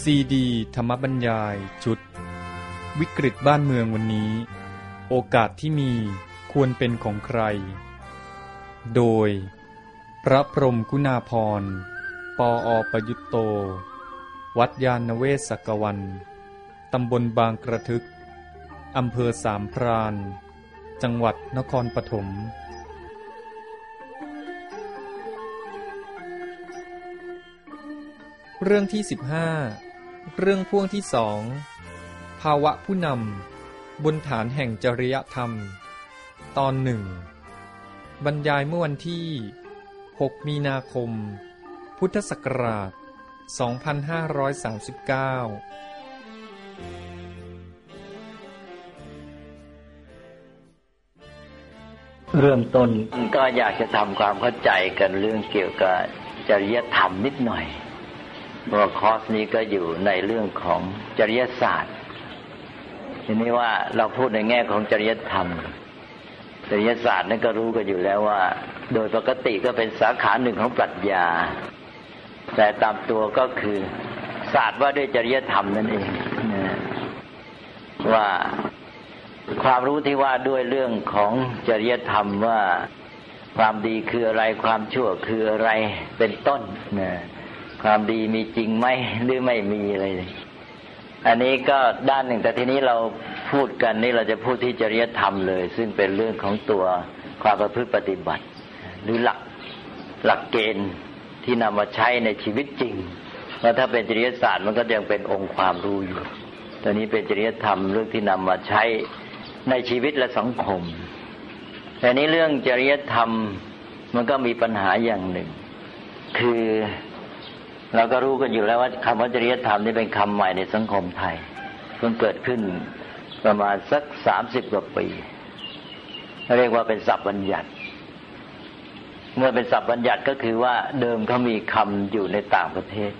ซีดี ธรรมบัญญายชุด วิกฤตบ้านเมืองวันนี้ โอกาสที่มีควรเป็นของใคร โดย พระพรมกุณาพร ปออประยุตโต วัดยาณเวศกวัน ตำบลบางกระทึก อำเภอสามพราน จังหวัดนครปฐม เรื่องที่ 15 เรื่องพ่วงที่สอง ภาวะผู้นำบนฐานแห่งจริยธรรม ตอนหนึ่ง บรรยายเมื่อวันที่ 6 มีนาคม พุทธศักราช 2539 เริ่มต้นก็อยากจะทำความเข้าใจกันเรื่องเกี่ยวกับจริยธรรมนิดหน่อย เพราะคอร์สนี้ก็อยู่ในเรื่องของจริยศาสตร์ ทีนี้ว่าเราพูดในแง่ของจริยธรรม จริยศาสตร์นั่นก็รู้กันอยู่แล้วว่า โดยปกติก็เป็นสาขาหนึ่งของปรัชญา แต่ตามตัวก็คือศาสตร์ว่าด้วยจริยธรรมนั่นเองว่าความรู้ที่ว่าด้วยเรื่องของจริยธรรมว่าความดีคืออะไรความชั่วคืออะไรเป็นต้นนะ ความดีมีจริงไหมหรือไม่มีอะไรเลยอันนี้ก็ด้านหนึ่งแต่ทีนี้เราพูดกันนี่เราจะพูดที่จริยธรรมเลย ซึ่งเป็นเรื่องของตัวความประพฤติปฏิบัติ หรือหลักหลักเกณฑ์ที่นำมาใช้ในชีวิตจริงเพราะถ้าเป็นจริยศาสตร์มันก็ยังเป็นองค์ความรู้อยู่ตอนนี้เป็นจริยธรรมเรื่องที่นำมาใช้ในชีวิตและสังคม แต่นี้เรื่องจริยธรรมมันก็มีปัญหาอย่างหนึ่ง คือ เราก็รู้กันอยู่แล้วว่าคำว่าจริยธรรมนี่เป็นคำใหม่ในสังคมไทยเพิ่งเกิดขึ้นประมาณสักสามสิบกว่าปี เรียกว่าเป็นศัพท์บัญญัติ เมื่อเป็นศัพท์บัญญัติก็คือว่าเดิมเขามีคำอยู่ในต่างประเทศ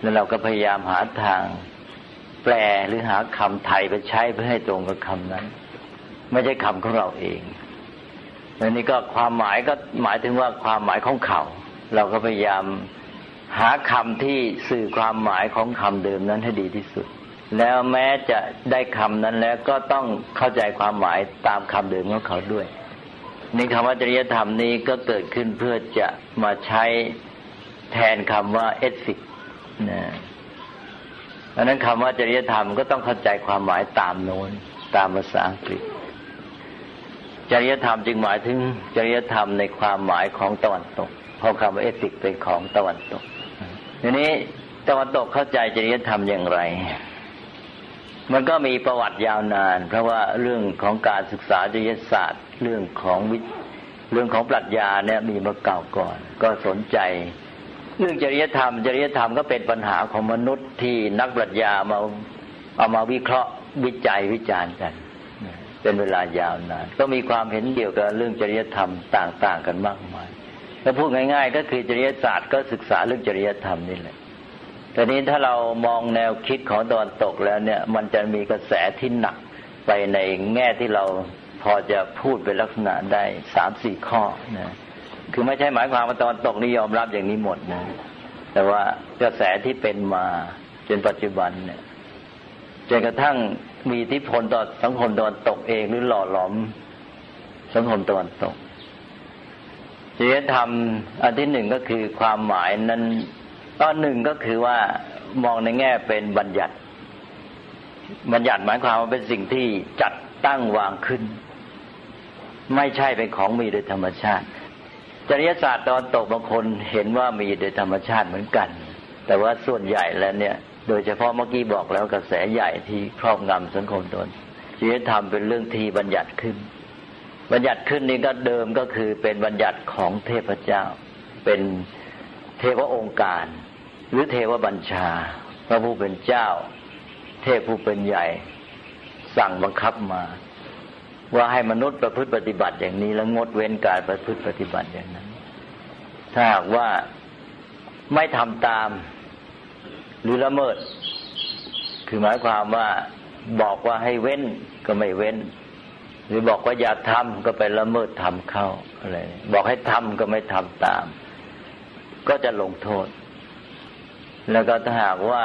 แล้วเราก็พยายามหาทางแปลหรือหาคำไทยไปใช้เพื่อให้ตรงกับคำนั้น ไม่ใช่คำของเราเองอันนี้ก็ความหมายก็หมายถึงว่าความหมายของเขา เราก็พยายาม หาคำที่สื่อความหมายของคำเดิมนั้นให้ดีที่สุด แล้วแม้จะได้คำนั้นแล้วก็ต้องเข้าใจความหมายตามคำเดิมของเขาด้วยนี่คำว่าจริยธรรมนี้ก็เกิดขึ้นเพื่อจะมาใช้แทนคำว่าเอสิกนะดังนั้นคำว่าจริยธรรมก็ต้องเข้าใจความหมายตามโน้นตามภาษาอังกฤษ จริยธรรมจึงหมายถึงจริยธรรมในความหมายของตะวันตกเพราะคำว่าเอติกเป็นของตะวันตก ทีนี้ตะวันตกเข้าใจจริยธรรมอย่างไร มันก็มีประวัติยาวนาน เพราะว่าเรื่องของการศึกษาจริยศาสตร์ เรื่องของวิเรื่องของปรัชญาเนี่ยมีมาเก่าก่อน ก็สนใจ เรื่องจริยธรรม จริยธรรมก็เป็นปัญหาของมนุษย์ที่นักปรัชญามาเอามาวิเคราะห์วิจัยวิจารณ์กัน เป็นเวลายาวนานก็มีความเห็นเกี่ยวกับเรื่องจริยธรรมต่าง ๆ กันมากมาย ถ้าพูดง่าย ๆ ก็คือจริยศาสตร์ก็ศึกษาเรื่องจริยธรรมนี่แหละแต่นี้ถ้าเรามองแนวคิดของตอนตกแล้วเนี่ย มันจะมีกระแสที่หนักไปในแง่ที่เราพอจะพูดเป็นลักษณะได้สามสี่ข้อนะคือไม่ใช่หมายความว่าตอนตกนี่ยอมรับอย่างนี้หมดนะ แต่ว่ากระแสที่เป็นมาจนปัจจุบันเนี่ยจนกระทั่งมีอิทธิพลต่อสังคมตะวันตกเองหรือหล่อหลอมสังคมตะวันตก จริยธรรมอันที่หนึ่งก็คือความหมายนั้นตอนหนึ่งก็คือว่ามองในแง่เป็นบัญญัติ บัญญัติหมายความว่าเป็นสิ่งที่จัดตั้งวางขึ้น ไม่ใช่เป็นของมีโดยธรรมชาติ จริยศาสตร์ตอนตกบางคนเห็นว่ามีโดยธรรมชาติเหมือนกัน แต่ว่าส่วนใหญ่แล้วเนี่ย โดยเฉพาะเมื่อกี้บอกแล้วกระแสใหญ่ที่ครอบงำสังคมตนจริยธรรมเป็นเรื่องที่บัญญัติขึ้น บัญญัติขึ้นนี้ก็เดิมก็คือเป็นบัญญัติของเทพเจ้า เป็นเทวองค์การ หรือเทวบัญชา พระผู้เป็นเจ้า เทพผู้เป็นใหญ่ สั่งบังคับมา ว่าให้มนุษย์ประพฤติปฏิบัติอย่างนี้ แล้วงดเว้นการประพฤติปฏิบัติอย่างนั้น ถ้าหากว่าไม่ทำตามหรือละเมิด คือหมายความว่าบอกว่าให้เว้นก็ไม่เว้น รือบอกว่าอย่าทำก็ไปละเมิดทำเข้าอะไรบอกให้ทำก็ไม่ทำตาม ก็จะลงโทษ แล้วก็ถ้าหากว่า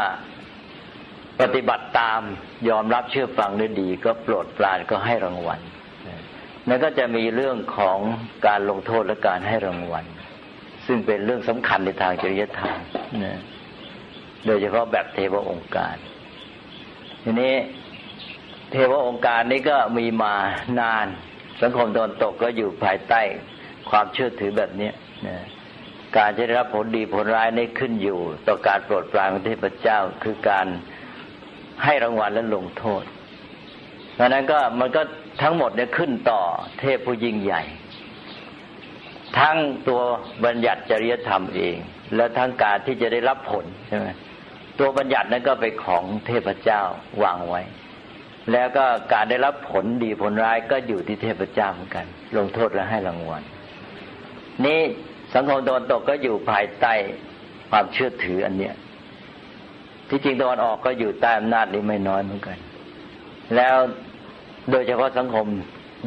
ปฏิบัติตามยอมรับเชื่อฟังได้ดี ก็โปรดปรานก็ให้รางวัลนั่นก็จะมีเรื่องของการลงโทษและการให้รางวัล ซึ่งเป็นเรื่องสำคัญในทางจริยธรรมนะโดยเฉพาะแบบเทวองค์การ ทีนี้ เทวองค์การนี้ก็มีมานาน สังคมตะวันตกก็อยู่ภายใต้ความเชื่อถือแบบนี้นะการจะได้รับผลดีผลร้ายนี้ขึ้นอยู่ ต่อการโปรดปรานของเทพเจ้าคือการให้รางวัลและลงโทษดังนั้นก็มันก็ทั้งหมดเนี่ยขึ้นต่อเทพผู้ยิ่งใหญ่ ทั้งตัวบัญญัติจริยธรรมเอง และทั้งการที่จะได้รับผลใช่ไหมตัวบัญญัตินั้นก็เป็นของเทพเจ้าวางไว้ แล้วก็การได้รับผลดีผลร้ายก็อยู่ที่เทพเจ้าเหมือนกัน ลงโทษและให้รางวัลนี่สังคมตะวันตกก็อยู่ภายใต้ความเชื่อถืออันเนี้ย ที่จริงตะวันออกก็อยู่ใต้อำนาจนี้ไม่น้อยเหมือนกัน แล้วโดยเฉพาะสังคม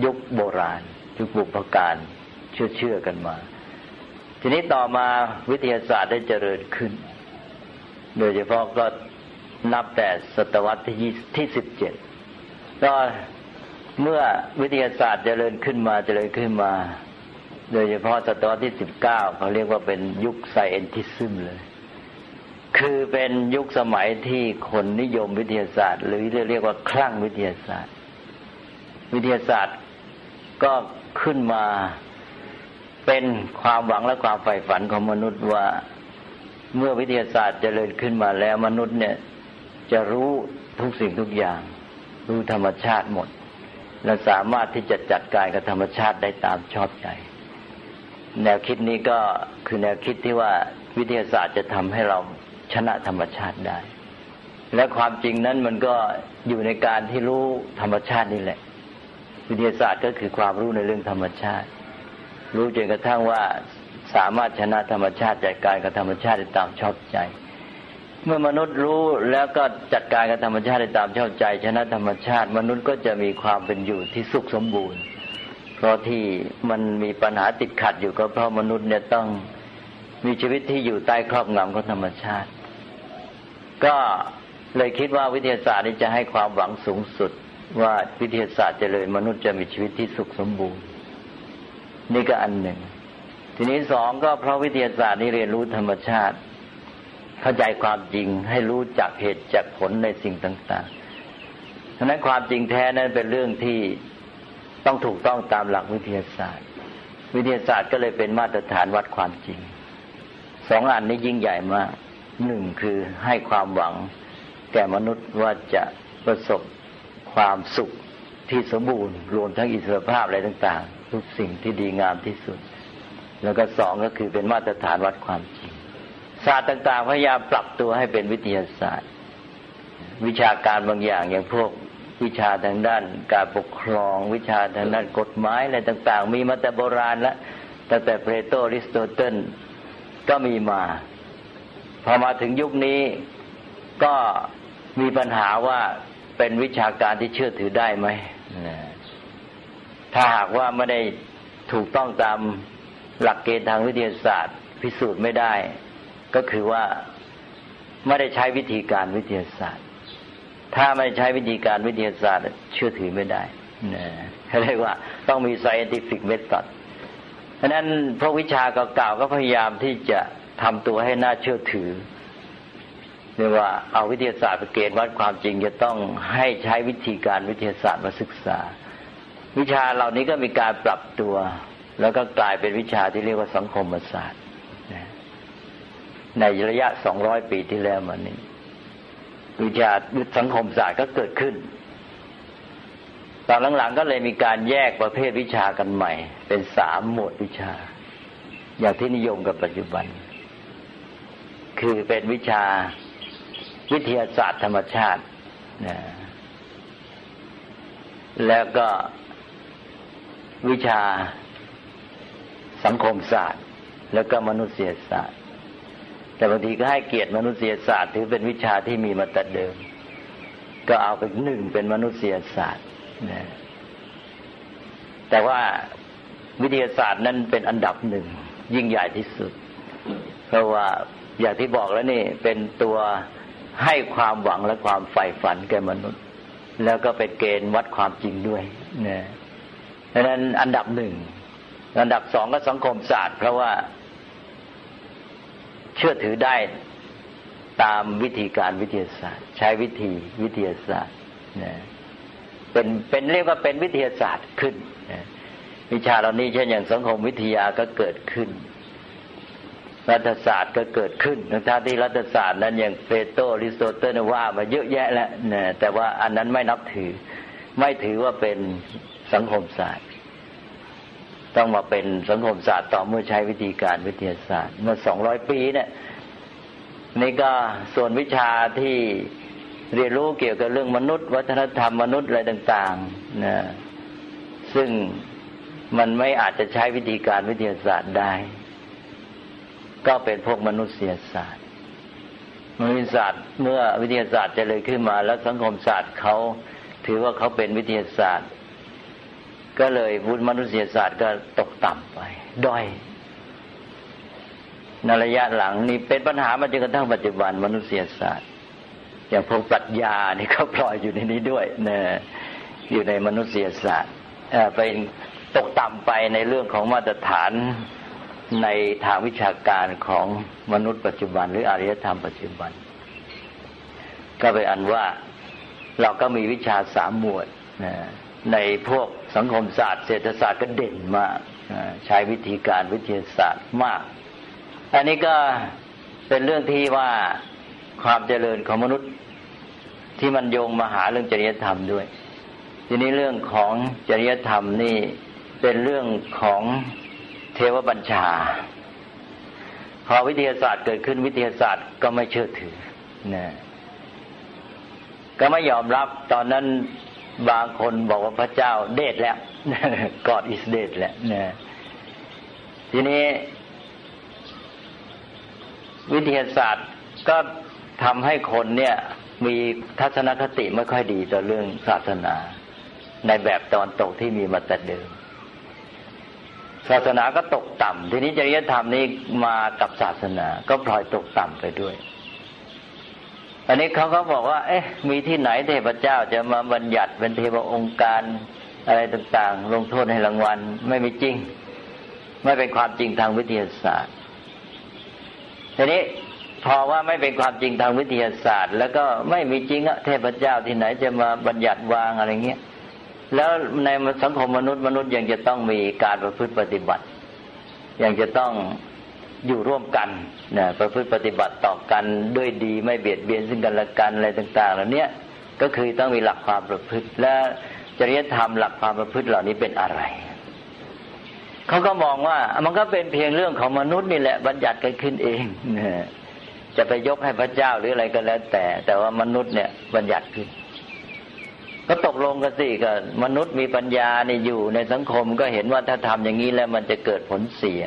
ยุคโบราณ ยุคบุพการเชื่อเชื่อกันมา ทีนี้ต่อมาวิทยาศาสตร์ได้เจริญขึ้น โดยเฉพาะก็นับแต่ศตวรรษที่ที่สิบเจ็ด ก็เมื่อวิทยาศาสตร์เจริญขึ้นมาเจริญขึ้นมา โดยเฉพาะศตวรรษที่สิบเก้าเขาเรียกว่าเป็นยุคไซเอนติซึมเลย คือเป็นยุคสมัยที่คนนิยมวิทยาศาสตร์ หรือเรียกว่าคลั่งวิทยาศาสตร์ วิทยาศาสตร์ก็ขึ้นมาเป็นความหวังและความใฝ่ฝันของมนุษย์ว่าเมื่อวิทยาศาสตร์จเจริญขึ้นมาแล้วมนุษย์เนี่ยจะรู้ทุกสิ่งทุกอย่าง รู้ธรรมชาติหมด และสามารถที่จะจัดการกับธรรมชาติได้ตามชอบใจ แนวคิดนี้ก็คือแนวคิดที่ว่าวิทยาศาสตร์จะทำให้เราชนะธรรมชาติได้ และความจริงนั้นมันก็อยู่ในการที่รู้ธรรมชาตินี่แหละ วิทยาศาสตร์ก็คือความรู้ในเรื่องธรรมชาติ รู้จนกระทั่งว่าสามารถชนะธรรมชาติจัดการกับธรรมชาติได้ตามชอบใจ เมื่อมนุษย์รู้แล้วก็จัดการกับธรรมชาติได้ตามเชอบใจ ชนะธรรมชาติ มนุษย์ก็จะมีความเป็นอยู่ที่สุขสมบูรณ์ เพราะที่มันมีปัญหาติดขัดอยู่ก็เพราะมนุษย์เนี่ยต้องมีชีวิตที่อยู่ใต้ครอบงำของธรรมชาติ ก็เลยคิดว่าวิทยาศาสตร์นี้จะให้ความหวังสูงสุด ว่าวิทยาศาสตร์จะเลยมนุษย์จะมีชีวิตที่สุขสมบูรณ์ นี่ก็อันหนึ่ง ทีนี้สองก็เพราะวิทยาศาสตร์นี้เรียนรู้ธรรมชาติ เข้าใจความจริงให้รู้จักเหตุจากผลในสิ่งต่างๆฉะนั้นความจริงแท้นั้นเป็นเรื่องที่ต้องถูกต้องตามหลักวิทยาศาสตร์ วิทยาศาสตร์ก็เลยเป็นมาตรฐานวัดความจริงสองอันนี้ยิ่งใหญ่มากหนึ่งคือให้ความหวังแก่มนุษย์ว่าจะประสบความสุขที่สมบูรณ์ รวมทั้งอิสรภาพอะไรต่าง ๆ ทุกสิ่งที่ดีงามที่สุด แล้วก็สองก็คือเป็นมาตรฐานวัดความจริง ศาสตร์ต่างๆพยายามปรับตัวให้เป็นวิทยาศาสตร์ วิชาการบางอย่างอย่างพวกวิชาทางด้านการปกครอง วิชาทางด้านกฎหมายอะไรต่าง ๆ มีมาแต่โบราณแล้วตั้งแต่เพลโตอริสโตเติลก็มีมาพอมาถึงยุคนี้ก็มีปัญหาว่าเป็นวิชาการที่เชื่อถือได้ไหมถ้าหากว่าไม่ได้ถูกต้องตามหลักเกณฑ์ทางวิทยาศาสตร์ พิสูจน์ไม่ได้ ก็คือว่าไม่ได้ใช้วิธีการวิทยาศาสตร์ ถ้าไม่ใช้วิธีการวิทยาศาสตร์ เชื่อถือไม่ได้นะเรียกว่าต้องมี scientific method เพราะนั้นพวกวิชาเก่าๆก็พยายามที่จะทำตัวให้น่าเชื่อถือเรียกว่าเอาวิทยาศาสตร์ไปเกณฑ์วัดความจริง จะต้องให้ใช้วิธีการวิทยาศาสตร์มาศึกษา วิชาเหล่านี้ก็มีการปรับตัว แล้วก็กลายเป็นวิชาที่เรียกว่าสังคมศาสตร์ ในระยะสองร้อยปีที่แล้วมานี้ วิชาสังคมศาสตร์ก็เกิดขึ้น ตอนหลังๆก็เลยมีการแยกประเภทวิชากันใหม่ เป็นสามหมวดวิชา อย่างที่นิยมกับปัจจุบัน คือเป็นวิชาวิทยาศาสตร์ธรรมชาตินะแล้วก็วิชาสังคมศาสตร์ แล้วก็มนุษยศาสตร์ แต่บางทีก็ให้เกียรติมนุษยศาสตร์ถือเป็นวิชาที่มีมาแต่เดิม ก็เอาไปหนึ่งเป็นมนุษยศาสตร์นะแต่ว่าวิทยาศาสตร์นั้นเป็นอันดับหนึ่งยิ่งใหญ่ที่สุด เพราะว่าอย่างที่บอกแล้วนี่เป็นตัวให้ความหวังและความใฝ่ฝันแก่มนุษย์ แล้วก็เป็นเกณฑ์วัดความจริงด้วยนะดังนั้นอันดับหนึ่งอันดับสองก็สังคมศาสตร์ เพราะว่า เชื่อถือได้ตามวิธีการวิทยาศาสตร์ ใช้วิธีวิทยาศาสตร์นะเป็นเป็นเรียกว่าเป็นวิทยาศาสตร์ขึ้นนะวิชาเหล่านี้เช่นอย่างสังคมวิทยาก็เกิดขึ้น รัฐศาสตร์ก็เกิดขึ้นทั้งที่รัฐศาสตร์นั้นอย่างเปโตรริสโตเติลว่ามาเยอะแยะแล้วนะแต่ว่าอันนั้นไม่นับถือ ไม่ถือว่าเป็นสังคมศาสตร์ ต้องมาเป็นสังคมศาสตร์ต่อเมื่อใช้วิธีการวิทยาศาสตร์ เมื่อสองร้อยปีเนี่ยนี่ก็ส่วนวิชาที่เรียนรู้เกี่ยวกับเรื่องมนุษย์ วัฒนธรรมมนุษย์อะไรต่างๆนะซึ่งมันไม่อาจจะใช้วิธีการวิทยาศาสตร์ได้ ก็เป็นพวกมนุษยศาสตร์มนุษยศาสตร์ เมื่อวิทยาศาสตร์จะเลยขึ้นมา แล้วสังคมศาสตร์เขาถือว่าเขาเป็นวิทยาศาสตร์ ก็เลยวุฒิมนุษยศาสตร์ก็ตกต่ำไป ด้อยในระยะหลังนี่เป็นปัญหามาจนกระทั่งปัจจุบันมนุษยศาสตร์ อย่างพวกปรัชญานี่เขาปล่อยอยู่ในนี้ด้วยนะอยู่ในมนุษยศาสตร์เป็นตกต่ำไปในเรื่องของมาตรฐานในทางวิชาการของมนุษย์ปัจจุบัน หรืออารยธรรมปัจจุบัน ก็เป็นอันว่าเราก็มีวิชาสามหมวดในพวก สังคมศาสตร์เศรษฐศาสตร์ก็เด่นมากใช้วิธีการวิทยาศาสตร์มาก อันนี้ก็เป็นเรื่องที่ว่าความเจริญของมนุษย์ ที่มันโยงมาหาเรื่องจริยธรรมด้วย ทีนี้เรื่องของจริยธรรมนี่เป็นเรื่องของเทวบัญชา พอวิทยาศาสตร์เกิดขึ้นวิทยาศาสตร์ก็ไม่เชื่อถือนะก็ไม่ยอมรับตอนนั้น บางคนบอกว่าพระเจ้าเดชแล้วกอดอิสเดชแล้วนะทีนี้ วิทยาศาสตร์ก็ทำให้คนเนี่ย มีทัศนคติไม่ค่อยดีต่อเรื่องศาสนา ในแบบตอนตกที่มีมาแต่เดิม ศาสนาก็ตกต่ำทีนี้จริยธรรมนี้มากับศาสนา ก็พลอยตกต่ำไปด้วย อันนี้เขาก็บอกว่า เอ๊ะ มีที่ไหนเทพเจ้าจะมาบัญญัติเป็นเทวองค์การอะไรต่างๆ ลงโทษให้รางวัลไม่มีจริง ไม่เป็นความจริงทางวิทยาศาสตร์ทีนี้พอว่าไม่เป็นความจริงทางวิทยาศาสตร์ แล้วก็ไม่มีจริงอะเทพเจ้าที่ไหนจะมาบัญญัติวางอะไรเงี้ยแล้วในสังคมมนุษย์มนุษย์ยังจะต้องมีการประพฤติปฏิบัติยังจะต้องอยู่ร่วมกัน นะประพฤติปฏิบัติต่อกันด้วยดีไม่เบียดเบียนซึ่งกันและกันอะไรต่างๆเหล่านี้ก็คือต้องมีหลักความประพฤติ และจริยธรรมหลักความประพฤติเหล่านี้เป็นอะไรเขาก็มองว่ามันก็เป็นเพียงเรื่องของมนุษย์นี่แหละบัญญัติกันขึ้นเองจะไปยกให้พระเจ้าหรืออะไรก็แล้ว แต่ แต่ว่ามนุษย์เนี่ยบัญญัติขึ้น ก็ตกลงกันสิก็มนุษย์มีปัญญานี่อยู่ในสังคมก็เห็นว่าถ้าทำอย่างนี้แล้วมันจะเกิดผลเสีย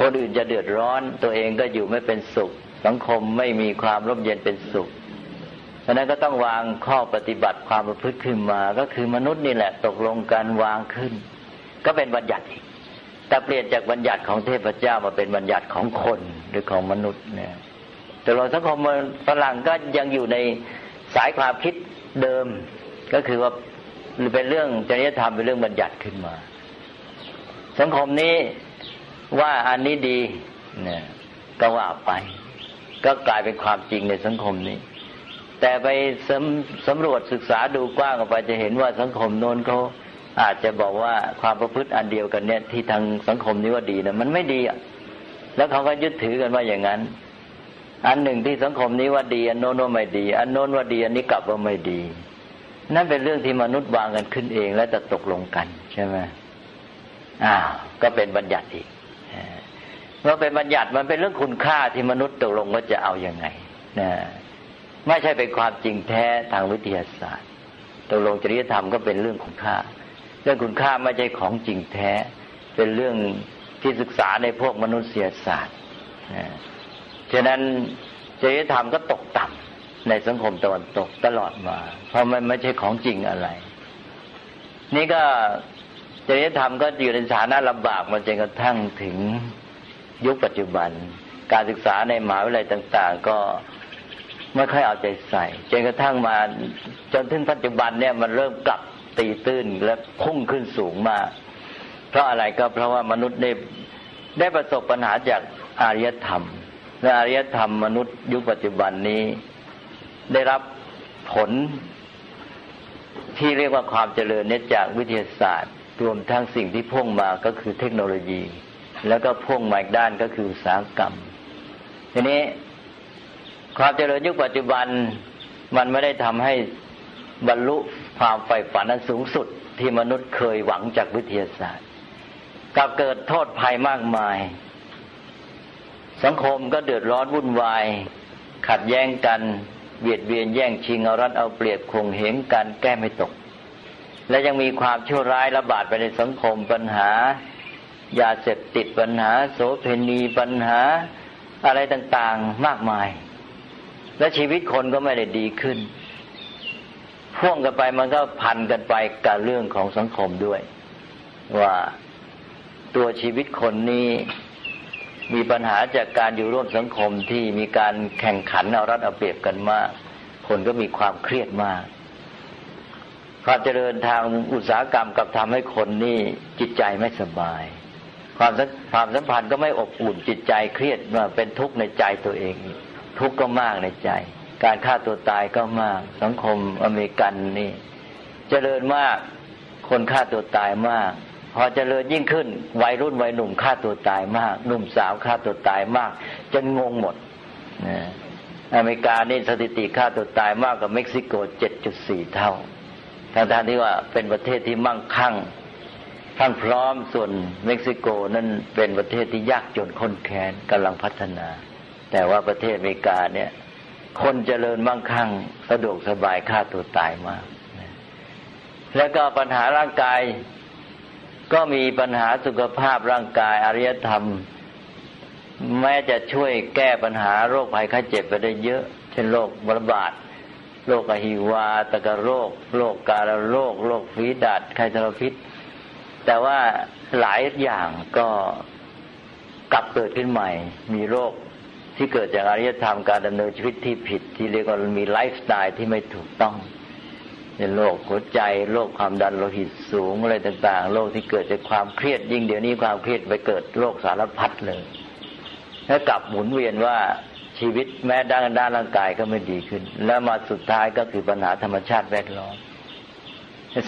คนอื่นจะเดือดร้อน ตัวเองก็อยู่ไม่เป็นสุข สังคมไม่มีความร่มเย็นเป็นสุขเพราะนั้นก็ต้องวางข้อปฏิบัติความประพฤติขึ้นมา ก็คือมนุษย์นี่แหละตกลงกันวางขึ้น ก็เป็นบัญญัติแต่เปลี่ยนจากบัญญัติของเทพเจ้ามาเป็นบัญญัติของคนหรือของมนุษย์เนี่ยแต่เราสังคมฝรั่งก็ยังอยู่ในสายความคิดเดิม ก็คือว่าเป็นเรื่องจริยธรรมเป็นเรื่องบัญญัติขึ้นมา สังคมนี้ ว่าอันนี้ดีเนี่ยก็ว่าไป ก็กลายเป็นความจริงในสังคมนี้ แต่ไปสำสำรวจศึกษาดูกว้างออกไปจะเห็นว่าสังคมโน้นเขาอาจจะบอกว่าความประพฤติอันเดียวกันเนี่ยที่ทางสังคมนี้ว่าดีนะมันไม่ดีอะแล้วเขาก็ยึดถือกันว่าอย่างนั้น อันหนึ่งที่สังคมนี้ว่าดี อันโน้นว่าไม่ดี อันโน้นว่าดีอันนี้กลับว่าไม่ดี นั่นเป็นเรื่องที่มนุษย์วางกันขึ้นเอง และจะตกลงกันใช่ไหมอ้าวก็เป็นบัญญัติอีก มื่อเป็นบัญญัติมันเป็นเรื่องคุณค่าที่มนุษย์ตกลงว่าจะเอาอยัางไงนะไม่ใช่เป็นความจริงแท้ทางวิทยาศาสตร์ตกลงจริยธรรมก็เป็นเรื่องคุณค่า เรื่องคุณค่าไม่ใช่ของจริงแท้ เป็นเรื่องที่ศึกษาในพวกมนุษยศาสตร์นะฉะนั้นจริยธรรมก็ตกต่ำในสังคมตะวันตกตลอดมา เพราะมันไม่ใช่ของจริงอะไร นี่ก็จริยธรรมก็อยู่ในสถานะลำบากมาจนกระทั่งถึง ยุคปัจจุบัน การศึกษาในมหาวิทยาลัยต่าง ๆ ก็ไม่ค่อยเอาใจใส่จนกระทั่งมาจนถึงปัจจุบันเนี่ยมันเริ่มกลับตีตื้นและพุ่งขึ้นสูงมาก เพราะอะไรก็เพราะว่ามนุษย์ได้ได้ประสบปัญหาจากอารยธรรม และอารยธรรมมนุษย์ยุคปัจจุบันนี้ได้รับผลที่เรียกว่าความเจริญเนื่จากวิทยาศาสตร์ รวมทั้งสิ่งที่พ่วงมาก็คือเทคโนโลยี แล้วก็พ่วงมาอีกด้านก็คืออุตสาหกรรม ทีนี้ความเจริญยุคปัจจุบันมันไม่ได้ทำให้บรรลุความใฝ่ฝันอันสูงสุดที่มนุษย์เคยหวังจากวิทยาศาสตร์กลับเกิดโทษภัยมากมาย สังคมก็เดือดร้อนวุ่นวาย ขัดแย้งกันเบียดเบียนแย่งชิงเอารัดเอาเปรียบคงเหงกันแก้ไม่ตก และยังมีความชั่วร้ายระบาดไปในสังคมปัญหา ยาเสพติดปัญหา โสเพณีปัญหาอะไรต่างๆมากมาย และชีวิตคนก็ไม่ได้ดีขึ้น พ่วงกันไปมันก็พันกันไปกับเรื่องของสังคมด้วย ว่าตัวชีวิตคนนี้มีปัญหาจากการอยู่ร่วมสังคมที่มีการแข่งขันเอารัดเอาเปรียบกันมาก คนก็มีความเครียดมาก ความเจริญทางอุตสาหกรรมกับทำให้คนนี่จิตใจไม่สบาย ความความสัมพันธ์ก็ไม่อบอุ่นจิตใจเครียดมาเป็นทุกข์ในใจตัวเอง ทุกข์ก็มากในใจ การฆ่าตัวตายก็มาก สังคมอเมริกันนี่เจริญมากคนฆ่าตัวตายมาก พอเจริญยิ่งขึ้น วัยรุ่นวัยหนุ่มฆ่าตัวตายมาก หนุ่มสาวฆ่าตัวตายมากจนงงหมดนะอเมริกานี่สถิติฆ่าตัวตายมากกว่าเม็กซิโก 7.4 เท่าทางทางที่ว่าเป็นประเทศที่มั่งคั่ง ทั้งพร้อมส่วนเม็กซิโกนั้นเป็นประเทศที่ยากจนค้นแค้นกำลังพัฒนา แต่ว่าประเทศอเมริกาเนี่ย คนเจริญมั่งคั่งสะดวกสบายฆ่าตัวตายมาก แล้วก็ปัญหาร่างกายก็มีปัญหาสุขภาพร่างกายอริยธรรม แม้จะช่วยแก้ปัญหาโรคภัยไข้เจ็บไปได้เยอะ เช่นโรคระบาดโรคอหิวาตกโรค โรคกาลโรค โรคฝีดาดไข้ทรพิษ แต่ว่าหลายอย่างก็กลับเกิดขึ้นใหม่ มีโรคที่เกิดจากอารยธรรมการดำเนินชีวิตที่ผิด ที่เรียกว่ามีไลฟ์สไตล์ที่ไม่ถูกต้องในโรคหัวใจโรคความดันโลหิตสูงอะไรต่าง ๆโรคที่เกิดจากความเครียดยิ่งเดี๋ยวนี้ความเครียดไปเกิดโรคสารพัดเลยแล้วกลับหมุนเวียนว่าชีวิตแม้ด้านด้านร่างกายก็ไม่ดีขึ้น แล้วมาสุดท้ายก็คือปัญหาธรรมชาติแวดล้อม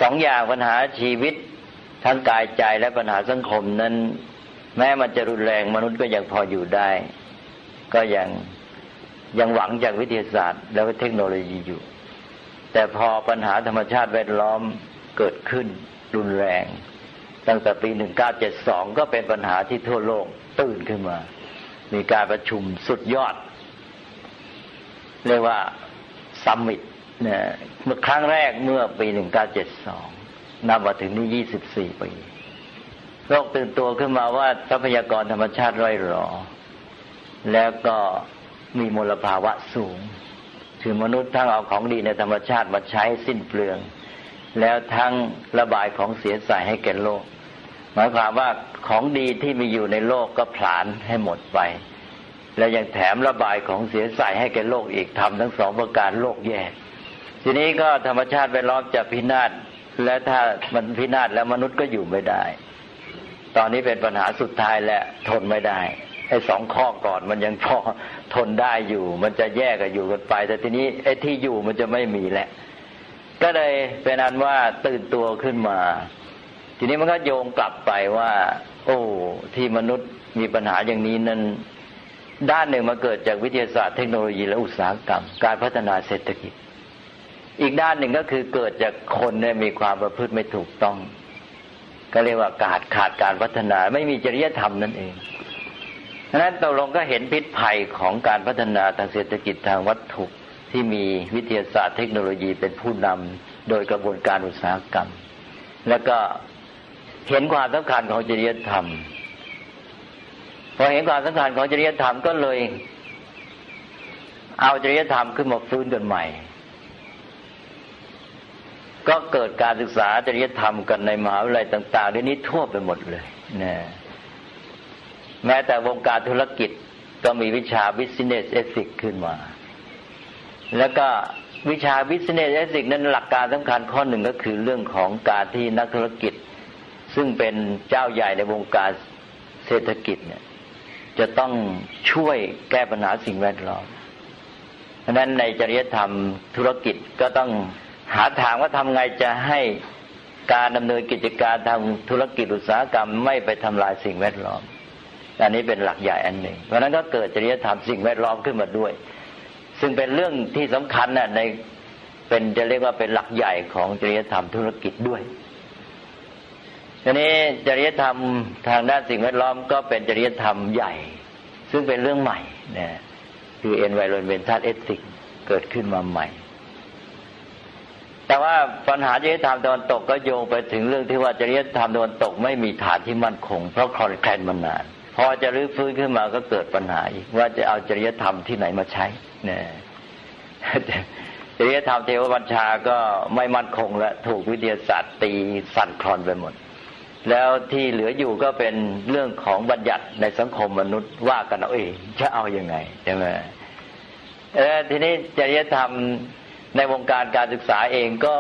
สองอย่างปัญหาชีวิต ทั้งกายใจและปัญหาสังคมนั้น แม้มันจะรุนแรงมนุษย์ก็ยังพออยู่ได้ ก็ยังยังหวังจากวิทยาศาสตร์ และเทคโนโลยีอยู่ แต่พอปัญหาธรรมชาติแวดล้อมเกิดขึ้น รุนแรง ตั้งแต่ปี 1972 ก็เป็นปัญหาที่ทั่วโลกตื่นขึ้นมา มีการประชุมสุดยอด เรียกว่าซัมมิตเนี่ยเมื่อครั้งแรกเมื่อปี 1972 นับมาถึงนี่24ปีโลกตื่นตัวขึ้นมาว่าทรัพยากรธรรมชาติร่อยหรอ แล้วก็มีมลภาวะสูงคือมนุษย์ทั้งเอาของดีในธรรมชาติมาใช้สิ้นเปลือง แล้วทั้งระบายของเสียใส่ให้แก่โลก หมายความว่าของดีที่มีอยู่ในโลกก็ผลาญให้หมดไป แล้วยังแถมระบายของเสียใส่ให้แก่โลกอีกทำทั้งสองประการโลกแย่ทีนี้ก็ธรรมชาติไปล้อมจะพินาศ และถ้ามันพินาศแล้วมนุษย์ก็อยู่ไม่ได้ ตอนนี้เป็นปัญหาสุดท้ายและทนไม่ได้ไอ้สองข้อก่อนมันยังพอทนได้อยู่ มันจะแยกกันอยู่กันไป แต่ทีนี้ไอ้ที่อยู่มันจะไม่มีแหละก็เลยเป็นอันว่าตื่นตัวขึ้นมา ทีนี้มันก็โยงกลับไปว่า โอ้ที่มนุษย์มีปัญหาอย่างนี้นั้นด้านหนึ่งมาเกิดจากวิทยาศาสตร์เทคโนโลยีและอุตสาหกรรม การพัฒนาเศรษฐกิจ อีกด้านหนึ่งก็คือเกิดจากคนเนี่ยมีความประพฤติไม่ถูกต้อง ก็เรียกว่าขาดขาดการพัฒนาไม่มีจริยธรรมนั่นเองฉะนั้นตกลงก็เห็นพิษภัยของการพัฒนาทางเศรษฐกิจทางวัตถุที่มีวิทยาศาสตร์เทคโนโลยีเป็นผู้นำโดยกระบวนการอุตสาหกรรม แล้วก็เห็นความสำคัญของจริยธรรมพอเห็นความสำคัญของจริยธรรมก็เลย เอาจริยธรรมขึ้นมาฟื้นกันใหม่ ก็เกิดการศึกษาจริยธรรมกันในมหาวิทยาลัยต่างๆเดี๋ยวนี้ทั่วไปหมดเลยนะแม้แต่วงการธุรกิจก็มีวิชา business ethics ขึ้นมา แล้วก็วิชา business ethics นั้นหลักการสำคัญข้อหนึ่งก็คือเรื่องของการที่นักธุรกิจ ซึ่งเป็นเจ้าใหญ่ในวงการเศรษฐกิจเนี่ย จะต้องช่วยแก้ปัญหาสิ่งแวดล้อมเพราะนั้นในจริยธรรมธุรกิจก็ต้อง หาทางว่าทำไงจะให้การดำเนินกิจการทางธุรกิจอุตสาหกรรมไม่ไปทำลายสิ่งแวดล้อม อันนี้เป็นหลักใหญ่อันหนึ่ง เพราะนั้นก็เกิดจริยธรรมสิ่งแวดล้อมขึ้นมาด้วย ซึ่งเป็นเรื่องที่สำคัญน่ะในเป็นจะเรียกว่าเป็นหลักใหญ่ของจริยธรรมธุรกิจด้วยทีนี้จริยธรรมทางด้านสิ่งแวดล้อมก็เป็นจริยธรรมใหญ่ ซึ่งเป็นเรื่องใหม่นะคือ environmental ethics เกิดขึ้นมาใหม่ แต่ว่าปัญหาจริยธรรมตะวันตกก็โยงไปถึงเรื่องที่ว่าจริยธรรมตะวันตกไม่มีฐานที่มั่นคง เพราะคลอนแคลนมานาน พอจะรื้อฟื้นขึ้นมาก็เกิดปัญหาอีกว่าจะเอาจริยธรรมที่ไหนมาใช้เนี่ยจริยธรรมเทวบัญชาก็ไม่มั่นคงและถูกวิทยาศาสตร์ตีสั่นคลอนไปหมด แล้วที่เหลืออยู่ก็เป็นเรื่องของบัญญัติในสังคมมนุษย์ว่ากันเอาเองจะเอาอยัางไงใช่ไหมเออทีนี้จริยธรรม ในวงการการศึกษาเองก็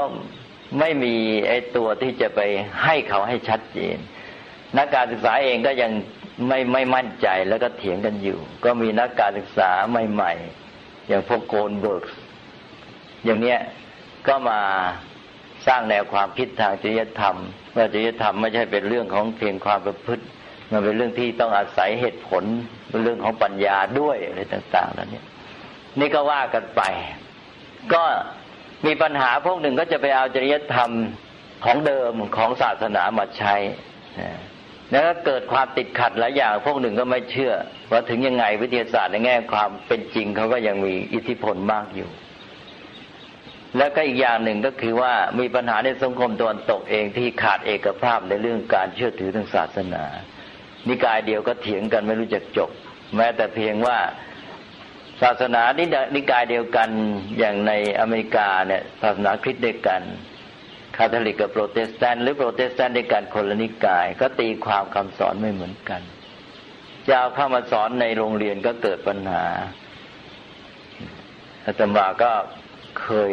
ไม่มีไอ้ตัวที่จะไปให้เขาให้ชัดเจน นักการศึกษาเองก็ยังไม่ไม่มั่นใจแล้วก็เถียงกันอยู่ ก็มีนักการศึกษาใหม่ๆ อย่างพวกโกนเบิร์กอย่างเนี้ยก็มาสร้างแนวความคิดทางจริยธรรมว่าจริยธรรมไม่ใช่เป็นเรื่องของเพียงความประพฤติ มันเป็นเรื่องที่ต้องอาศัยเหตุผลเป็นเรื่องของปัญญาด้วยอะไรต่างๆแล้วเนี้นี่ก็ว่ากันไป ก็มีปัญหาพวกหนึ่งก็จะไปเอาจริยธรรมของเดิมของศาสนามาใช้แล้วก็เกิดความติดขัดหลายอย่าง พวกหนึ่งก็ไม่เชื่อ ว่าถึงยังไงวิทยาศาสตร์ในแง่ความเป็นจริงเขาก็ยังมีอิทธิพลมากอยู่ แล้วก็อีกอย่างหนึ่งก็คือว่ามีปัญหาในสังคมตะวันตกเองที่ขาดเอกภาพในเรื่องการเชื่อถือทางศาสนา นิกายเดียวก็เถียงกันไม่รู้จักจบ แม้แต่เพียงว่า ศาสนานินกายเดียวกันอย่างในอเมริกาเนี่ยศาสนาคริสต์ด้วยกันคาทอลิกกับโปรเตสแตนต์หรือโปรเตสแตนต์ด้วยกันคนละนิกาย ก็ตีความคำสอนไม่เหมือนกันจะเอาเข้ามาสอนในโรงเรียนก็เกิดปัญหาอาตมาก็เคย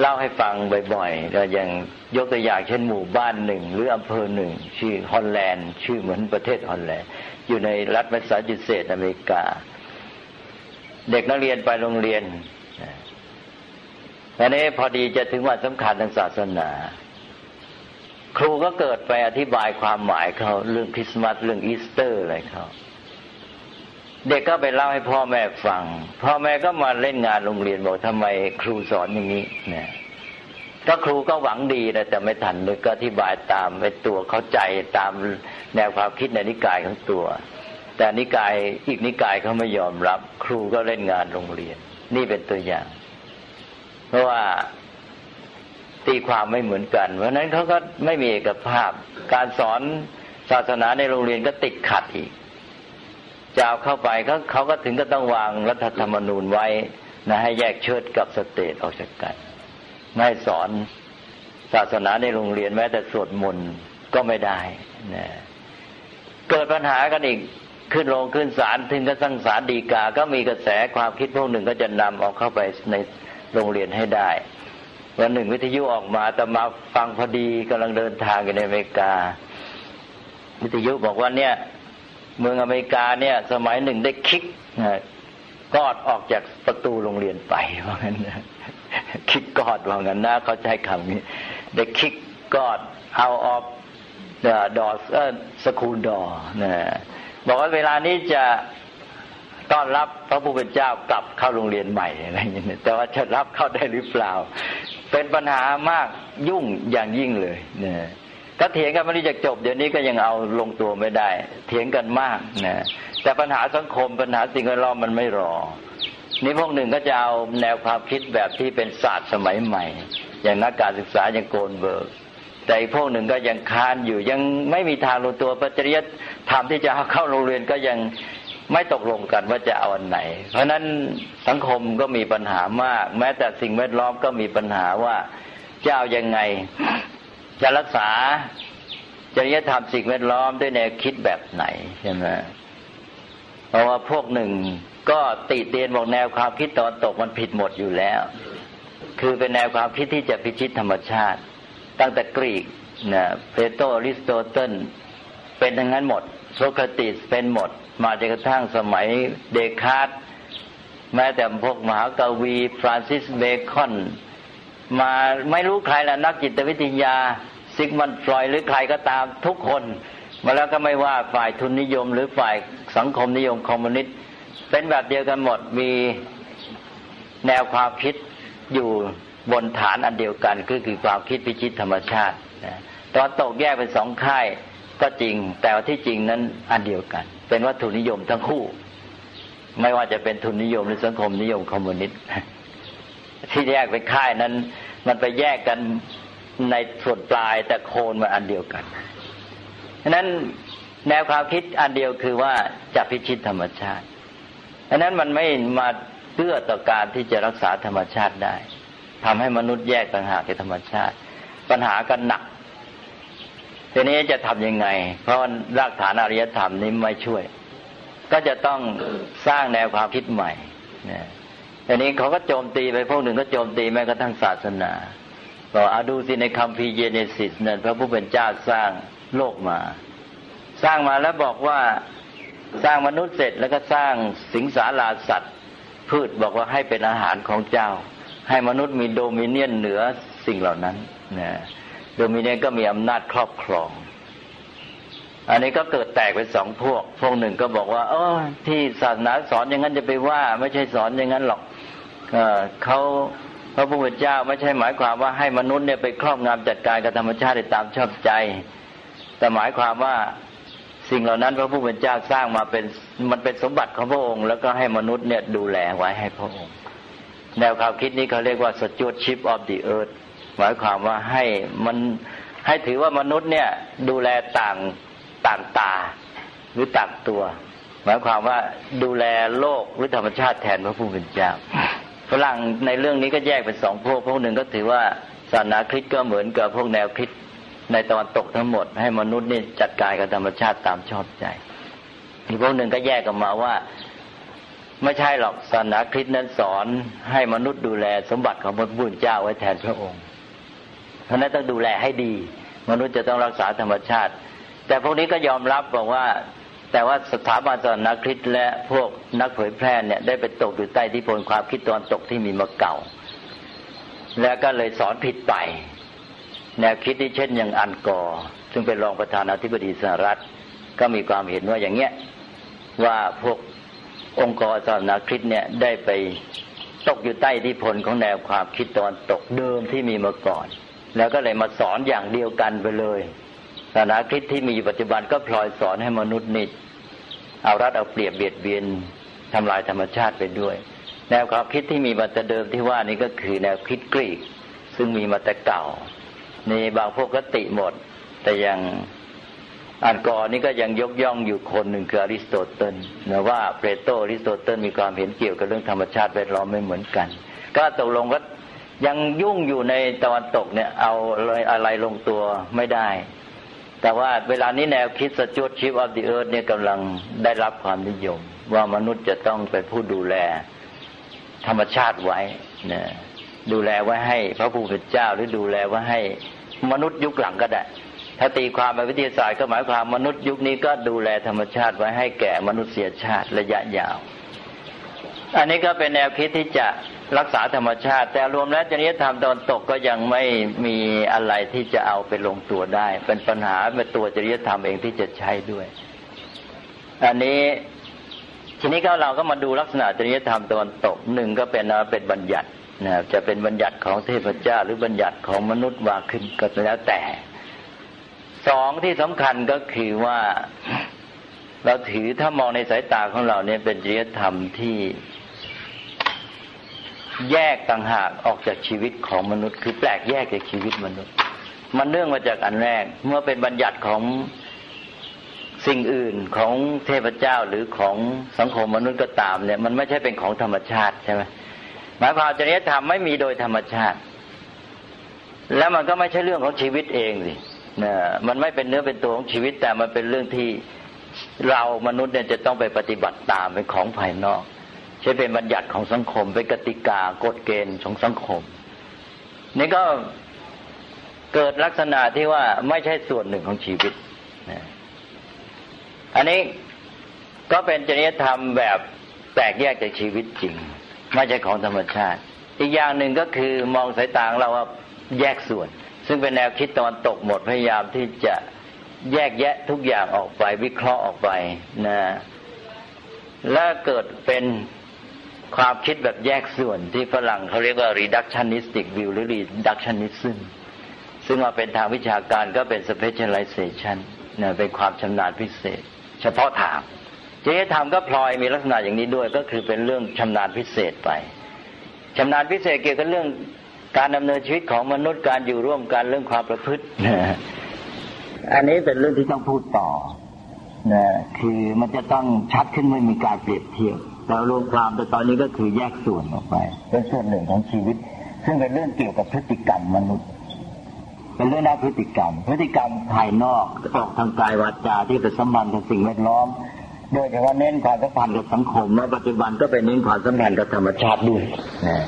เล่าให้ฟังบ่อยๆแล้วอย่างยกตัวอย่างเช่นหมู่บ้านหนึ่ง หรืออำเภอหนึ่ง ชื่อฮอลแลนด์ ชื่อเหมือนประเทศฮอลแลนด์ อยู่ในรัฐแมสซาชูเซตส์อเมริกา เด็กนักเรียนไปโรงเรียนอันนี้พอดีจะถึงวันสำคัญทางศาสนา ครูก็เกิดไปอธิบายความหมายเขาเรื่องคริสต์มาสเรื่องอีสเตอร์อะไรเขาเด็กก็ไปเล่าให้พ่อแม่ฟัง พ่อแม่ก็มาเล่นงานโรงเรียนบอกทำไมครูสอนอย่างนี้เนี่ยก็ครูก็หวังดีนะแต่ไม่ทันเลยก็อธิบายตามไปตัวเข้าใจตามแนวความคิดในนิกายของตัว แต่นิกายอีกนิกายเขาไม่ยอมรับ ครูก็เล่นงานโรงเรียน นี่เป็นตัวอย่าง เพราะว่าตีความไม่เหมือนกัน เพราะนั้นเขาก็ไม่มีเอกภาพ การสอนศาสนาในโรงเรียนก็ติดขัดอีกจะเอาเข้าไปเขาเขาก็ถึงก็ต้องวางรัฐธรรมนูญไว้นะให้แยกเชิดกับสเตทออกจากกันไม่ให้สอนศาสนาในโรงเรียนแม้แต่สวดมนต์ก็ไม่ได้นะเกิดปัญหากันอีก ขึ้นลงขึ้นศาลถึงก็สั่งศาลดีกา ก็มีกระแสความคิดพวกหนึ่งก็จะนำออกเข้าไปในโรงเรียนให้ได้วันหนึ่งวิทยุออกมาแต่มาฟังพอดีกำลังเดินทางอยู่ในอเมริกา วิทยุบอกว่าเนี่ย เมืองอเมริกาเนี่ย สมัยหนึ่งได้คิกกอดออกจากประตูโรงเรียนไปว่างั้นคิกกอดว่างั้นนะเขาใช้คำนี้ได้คิกกอดเอาออกดอเออสคูลดอนะ บอกว่าเวลานี้จะต้อนรับพระผู้เป็นเจ้ากลับเข้าโรงเรียนใหม่อะไรอย่างเงี้ยแต่ว่าจะรับเข้าได้หรือเปล่า เป็นปัญหามากยุ่งอย่างยิ่งเลยเนี่ยถ้าเถียงกันไม่ได้จะจบเดี๋ยวนี้ก็ยังเอาลงตัวไม่ได้ เถียงกันมากนะแต่ปัญหาสังคมปัญหาสิ่งแวดล้อมมันไม่รอ นี่พวกหนึ่งก็จะเอาแนวความคิดแบบที่เป็นศาสตร์สมัยใหม่ อย่างนักการศึกษาอย่างโกนเบิร์ก แต่อีกพวกหนึ่งก็ยังค้านอยู่ยังไม่มีทางลงตัวปัจจริยธรรมที่จะเอาเข้าโรงเรียนก็ยังไม่ตกลงกันว่าจะเอาอันไหน เพราะนั้นสังคมก็มีปัญหามาก แม้แต่สิ่งแวดล้อมก็มีปัญหาว่าจะเอายังไง จะรักษาจริยธรรมสิ่งแวดล้อมด้วยแนวคิดแบบไหนใช่ไหมเพราะว่าพวกหนึ่งก็ติเตียนบอกแนวความคิดตะวันตกมันผิดหมดอยู่แล้ว คือเป็นแนวความคิดที่จะพิชิตธรรมชาติ ตั้งแต่กรีกนะเพลโตอริสโตเติลเป็นทั้งนั้นหมดโสเครติสเป็นหมด มาจนกระทั่งสมัยเดคาร์ตแม้แต่พวกมหากวีฟรานซิสเบคอน มาไม่รู้ใครละนักจิตวิทยาซิกมันฟรอยหรือใครก็ตามทุกคน มาแล้วก็ไม่ว่าฝ่ายทุนนิยม หรือฝ่ายสังคมนิยมคอมมิวนิสต์เป็นแบบเดียวกันหมดมีแนวความคิดอยู่ บนฐานอันเดียวกันก็คือความคิดพิชิตธรรมชาติตอนตกแยกเป็นสองค่ายก็จริง แต่ว่าที่จริงนั้นอันเดียวกัน เป็นวัตถุนิยมทั้งคู่ ไม่ว่าจะเป็นทุนนิยมหรือสังคมนิยมคอมมิวนิสต์ที่แยกเป็นค่ายนั้น มันไปแยกกันในส่วนปลายแต่โคนมันอันเดียวกันฉะนั้นแนวความคิดอันเดียวคือว่าจะพิชิตธรรมชาติฉะนั้นมันไม่มาเพื่อต่อการที่จะรักษาธรรมชาติได้ ทำให้มนุษย์แยกต่างหากจากธรรมชาติ ปัญหากันหนักทีนี้จะทํำยังไง เพราะรากฐานอริยธรรมนี้ไม่ช่วย ก็จะต้องสร้างแนวความคิดใหม่นะทีนี้เขาก็โจมตีไปพวกหนึ่งก็โจมตีแม้กระทั่งศาสนาบอกอาดูสิในคัมภีร์เยเนซิสเนี่ยพระผู้เป็นเจ้าสร้างโลกมา สร้างมาแล้วบอกว่าสร้างมนุษย์เสร็จแล้วก็สร้างสิงสาราสัตว์ พืชบอกว่าให้เป็นอาหารของเจ้า ให้มนุษย์มีโดมิเนียนเหนือสิ่งเหล่านั้นนะโดมิเนียนก็มีอำนาจครอบครอง อันนี้ก็เกิดแตกเป็นสองพวก พวกหนึ่งก็บอกว่าเออที่ศาสนาสอนอย่างนั้นจะไปว่า ไม่ใช่สอนอย่างนั้นหรอกเออเขาพระพุทธเจ้าไม่ใช่หมายความว่าให้มนุษย์เนี่ยไปครอบงำจัดการกับธรรมชาติตามชอบใจ แต่หมายความว่าสิ่งเหล่านั้นพระผู้เป็นเจ้าสร้างมาเป็นมันเป็นสมบัติของพระองค์ แล้วก็ให้มนุษย์เนี่ยดูแลไว้ให้พระองค์ แนวความคิดนี้เขาเรียกว่า stewardship of the earth หมายความว่าให้มันให้ถือว่ามนุษย์เนี่ยดูแลต่างต่างตาหรือต่างตัว หมายความว่าดูแลโลกหรือธรรมชาติแทนพระผู้เป็นเจ้าฝรั่งในเรื่องนี้ก็แยกเป็นสองพวกพวกหนึ่งก็ถือว่าศาสนาคริสต์ก็เหมือนกับพวกแนวคริสต์ในตะวันตกทั้งหมด ให้มนุษย์นี่จัดการกับธรรมชาติตามชอบใจอีกพวกหนึ่งก็แยกกันมาว่า ไม่ใช่หรอกศาสนาคริสต์นั้นสอนให้มนุษย์ดูแลสมบัติของพระพุทธเจ้าไว้แทนพระองค์เพราะนั้นต้องดูแลให้ดี มนุษย์จะต้องรักษาธรรมชาติ แต่พวกนี้ก็ยอมรับบอกว่า แต่ว่าสถาบันศาสนาคริสต์และพวกนักเผยแพร่เนี่ยได้ไปตกอยู่ใต้ที่พลความคิดตอนตกที่มีมาเก่า แล้วก็เลยสอนผิดไป แนวคิดที่เช่นอย่างอันกอร์ซึ่งเป็นรองประธานาธิบดีสหรัฐ ก็มีความเห็นว่าอย่างเงี้ยว่าพวก องค์กรศาสนาคริสต์เนี่ยได้ไปตกอยู่ใต้ที่พลของแนวความคิดตอนตกเดิมที่มีมาก่อน แล้วก็เลยมาสอนอย่างเดียวกันไปเลยศาสนาคริสต์ที่มีอยู่ปัจจุบันก็พลอยสอนให้มนุษย์นี่เอารัดเอาเปรียบเบียดเบียนทำลายธรรมชาติไปด้วย แนวความคิดที่มีมาแต่เดิมที่ว่านี้ก็คือแนวคิดกรีก ซึ่งมีมาแต่เก่าในบางพวกก็ติหมด แต่ยัง อันก่อนนี้ก็ยังยกย่องอยู่คนหนึ่งคืออริสโตเติลนะว่าเพลโตอริสโตเติลมีความเห็นเกี่ยวกับเรื่องธรรมชาติแวดล้อมไม่เหมือนกัน ก็ตกลงว่ายังยุ่งอยู่ในตะวันตกเนี่ย เอาอะไรลงตัวไม่ได้ แต่ว่าเวลานี้แนวคิด stewardship of the earth เนี่ยกำลังได้รับความนิยม ว่ามนุษย์จะต้องเป็นผู้ดูแลธรรมชาติไว้นะดูแลไว้ให้พระผู้เป็นเจ้าหรือดูแลไว้ให้มนุษย์ยุคหลังก็ได้ ถ้าตีความในวิทยาศาสตร์ก็หมายความมนุษย์ยุคนี้ก็ดูแลธรรมชาติไว้ให้แก่มนุษยชาติระยะยาว อันนี้ก็เป็นแนวคิดที่จะรักษาธรรมชาติ แต่รวมแล้วจริยธรรมตอนตกก็ยังไม่มีอะไรที่จะเอาไปลงตัวได้ เป็นปัญหาเป็นตัวจริยธรรมเองที่จะใช้ด้วย อันนี้ทีนี้ก็เราก็มาดูลักษณะจริยธรรมตอนตกหนึ่งก็เป็นเป็นบัญญัตินะจะเป็นบัญญัติของเทพเจ้าหรือบัญญัติของมนุษย์ว่าขึ้นก็แล้วแต่ สองที่สำคัญก็คือว่าเราถือถ้ามองในสายตาของเราเนี่ยเป็นจริยธรรมที่แยกต่างหากออกจากชีวิตของมนุษย์ คือแปลกแยกจากชีวิตมนุษย์ มันเนื่องมาจากอันแรก เมื่อเป็นบัญญัติของสิ่งอื่นของเทพเจ้าหรือของสังคมมนุษย์ก็ตามเนี่ย มันไม่ใช่เป็นของธรรมชาติใช่ไหมหมายความจริยธรรมไม่มีโดยธรรมชาติ แล้วมันก็ไม่ใช่เรื่องของชีวิตเองสิ นะมันไม่เป็นเนื้อเป็นตัวของชีวิต แต่มันเป็นเรื่องที่เรามนุษย์เนี่ยจะต้องไปปฏิบัติตามเป็นของภายนอก ใช่เป็นบัญญัติของสังคม เป็นกติกากฎเกณฑ์ของสังคม นี่ก็เกิดลักษณะที่ว่าไม่ใช่ส่วนหนึ่งของชีวิตนะอันนี้ก็เป็นจริยธรรมแบบแตกแยกจากชีวิตจริง ไม่ใช่ของธรรมชาติ อีกอย่างหนึ่งก็คือมองสายตาเราว่าแยกส่วน ซึ่งเป็นแนวคิดตอนตกหมดพยายามที่จะแยกแยะทุกอย่างออกไปวิเคราะห์ออกไปนะและเกิดเป็นความคิดแบบแยกส่วนที่ฝรั่งเขาเรียกว่า reductionistic view หรือ reductionism ซึ่งมาเป็นทางวิชาการก็เป็น specialization นะเป็นความชำนาญพิเศษ เฉพาะทางจริยธรรมก็พลอยมีลักษณะอย่างนี้ด้วยก็คือเป็นเรื่องชำนาญพิเศษไปชำนาญพิเศษเกี่ยวกับเรื่อง การดำเนินชีวิตของมนุษย์การอยู่ร่วมกันเรื่องความประพฤติอันนี้เป็นเรื่องที่ต้องพูดต่อนะคือมันจะต้องชัดขึ้นไม่มีการเปรียบเทียบแต่รวมความแต่ตอนนี้ก็คือแยกส่วนออกไปเป็นส่วนหนึ่งของชีวิต ซึ่งเป็นเรื่องเกี่ยวกับพฤติกรรมมนุษย์ เป็นเรื่องด้านพฤติกรรม พฤติกรรมภายนอกออกทางกายวาจาที่เป็นสัมพันธ์กับสิ่งแวดล้อม โดยเฉพาะเน้นความสัมพันธ์กับสังคมและปัจจุบันก็เป็นเน้นความสัมพันธ์กับธรรมชาติด้วยนะ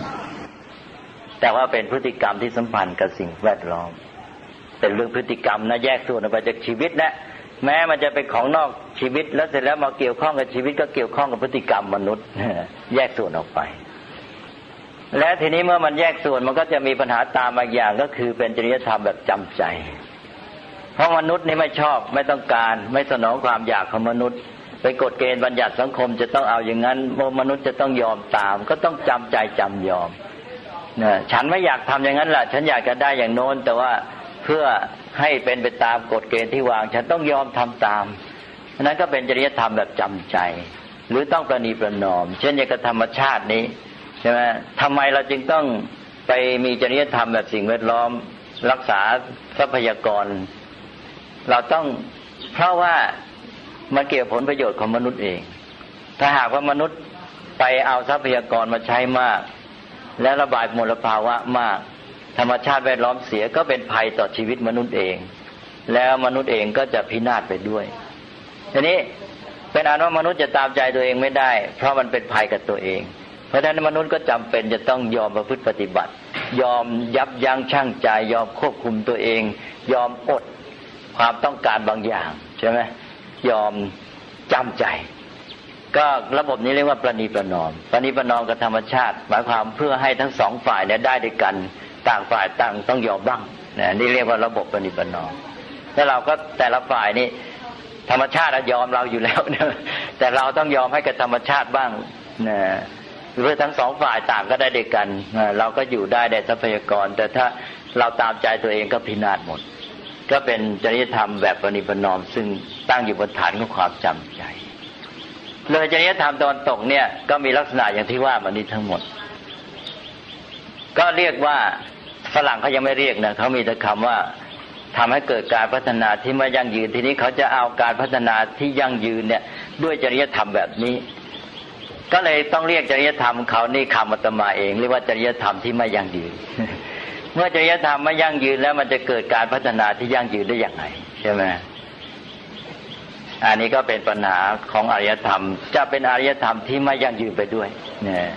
แต่ว่าเป็นพฤติกรรมที่สัมพันธ์กับสิ่งแวดล้อม เป็นเรื่องพฤติกรรมนะแยกส่วนออกไปจากชีวิตนะแม้มันจะเป็นของนอกชีวิต แล้วเสร็จแล้วมาเกี่ยวข้องกับชีวิตก็เกี่ยวข้องกับพฤติกรรมมนุษย์แยกส่วนออกไป และทีนี้เมื่อมันแยกส่วนมันก็จะมีปัญหาตามมาอย่างก็คือเป็นจริยธรรมแบบจำใจ เพราะมนุษย์นี่ไม่ชอบไม่ต้องการ ไม่สนองความอยากของมนุษย์ ไปกฎเกณฑ์บัญญัติสังคมจะต้องเอาอย่างนั้นมนุษย์จะต้องยอมตาม ก็ต้องจำใจจำยอม นะฉันไม่อยากทำอย่างนั้นแหละฉันอยากจะได้อย่างโน้น แต่ว่าเพื่อให้เป็นไปตามกฎเกณฑ์ที่วาง ฉันต้องยอมทำตามนั้นก็เป็นจริยธรรมแบบจำใจ หรือต้องประนีประนอม เช่นอย่างธรรมชาตินี้ใช่ไหมทำไมเราจึงต้องไปมีจริยธรรมแบบสิ่งแวดล้อม รักษาทรัพยากร เราต้องเพราะว่ามันเกี่ยวผลประโยชน์ของมนุษย์เอง ถ้าหากว่ามนุษย์ไปเอาทรัพยากรมาใช้มาก และระบายมลภาวะมาก ธรรมชาติแวดล้อมเสียก็เป็นภัยต่อชีวิตมนุษย์เอง แล้วมนุษย์เองก็จะพินาศไปด้วยทีนี้เป็นอันว่ามนุษย์จะตามใจตัวเองไม่ได้ เพราะมันเป็นภัยกับตัวเอง เพราะฉะนั้นมนุษย์ก็จำเป็นจะต้องยอมประพฤติปฏิบัติ ยอมยับยั้งชั่งใจ ยอมควบคุมตัวเอง ยอมอดความต้องการบางอย่างใช่ไหมยอมจำใจ ก็ระบบนี้เรียกว่าประนีประนอมประนีประนอมกับธรรมชาติ หมายความเพื่อให้ทั้งสองฝ่ายเนี่ยได้ด้วยกัน ต่างฝ่ายต่างต้องยอมบ้างนะนี่เรียกว่าระบบประนีประนอมแล้วเราก็แต่ละฝ่ายนี่ธรรมชาติยอมเราอยู่แล้วนะแต่เราต้องยอมให้กับธรรมชาติบ้างนะเพื่อทั้งสองฝ่ายต่างก็ได้ด้วยกันเราก็อยู่ได้ได้ทรัพยากร แต่ถ้าเราตามใจตัวเองก็พินาศหมด ก็เป็นจริยธรรมแบบปณิปนอม ซึ่งตั้งอยู่บนฐานของความจำใจ เลยจริยธรรมตอนตกเนี่ยก็มีลักษณะอย่างที่ว่ามานี้ทั้งหมด ก็เรียกว่าฝรั่งเขายังไม่เรียกนะเขามีแต่คำว่าทำให้เกิดการพัฒนาที่ไม่ยั่งยืนทีนี้เขาจะเอาการพัฒนาที่ยั่งยืนเนี่ย ด้วยจริยธรรมแบบนี้ ก็เลยต้องเรียกจริยธรรมเขานี่คำอัตมาเองเรียกว่าจริยธรรมที่ไม่ยั่งยืน เมื่อจริยธรรมไม่ยั่งยืนแล้วมันจะเกิดการพัฒนาที่ยั่งยืนได้อย่างไรใช่ไหม อันนี้ก็เป็นปัญหาของอารยธรรม จะเป็นอารยธรรมที่ไม่ยั่งยืนไปด้วยเนี่ย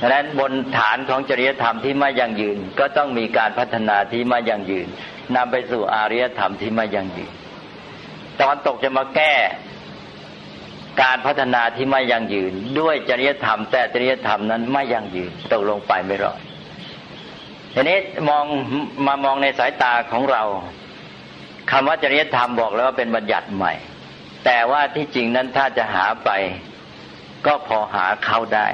ดังนั้นบนฐานของจริยธรรมที่ไม่ยั่งยืน ก็ต้องมีการพัฒนาที่ไม่ยั่งยืนนำไปสู่อารยธรรมที่ไม่ยั่งยืน ตอนตกจะมาแก้ การพัฒนาที่ไม่ยั่งยืน ด้วยจริยธรรม แต่จริยธรรมนั้นไม่ยั่งยืนตกลงไปไม่รอดทีนี้มองมามองในสายตาของเราคำว่าจริยธรรมบอกแล้วว่าเป็นบัญญัติใหม่ แต่ว่าที่จริงนั้นถ้าจะหาไป ก็พอหาเข้าได้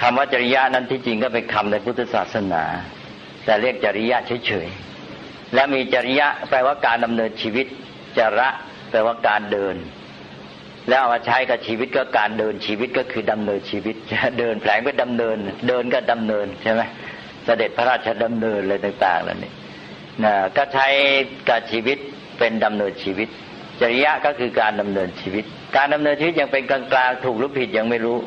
คำว่าจริยะนั้นที่จริงก็เป็นคำในพุทธศาสนา แต่เรียกจริยะเฉยๆและมีจริยะแปลว่าการดำเนินชีวิต จระแปลว่าการเดิน แล้วเอามาใช้กับชีวิตก็การเดินชีวิตก็คือดำเนินชีวิตเดินแผลงก็ดำเนิน เดินก็ดำเนินใช่ไหมเสด็จพระราชดำเนินอะไรต่างๆแล้วนี่นะก็ใช้กับชีวิตเป็นดำเนินชีวิต จริยะก็คือการดำเนินชีวิต การดำเนินชีวิตยังเป็นกลางๆถูกหรือผิดยังไม่รู้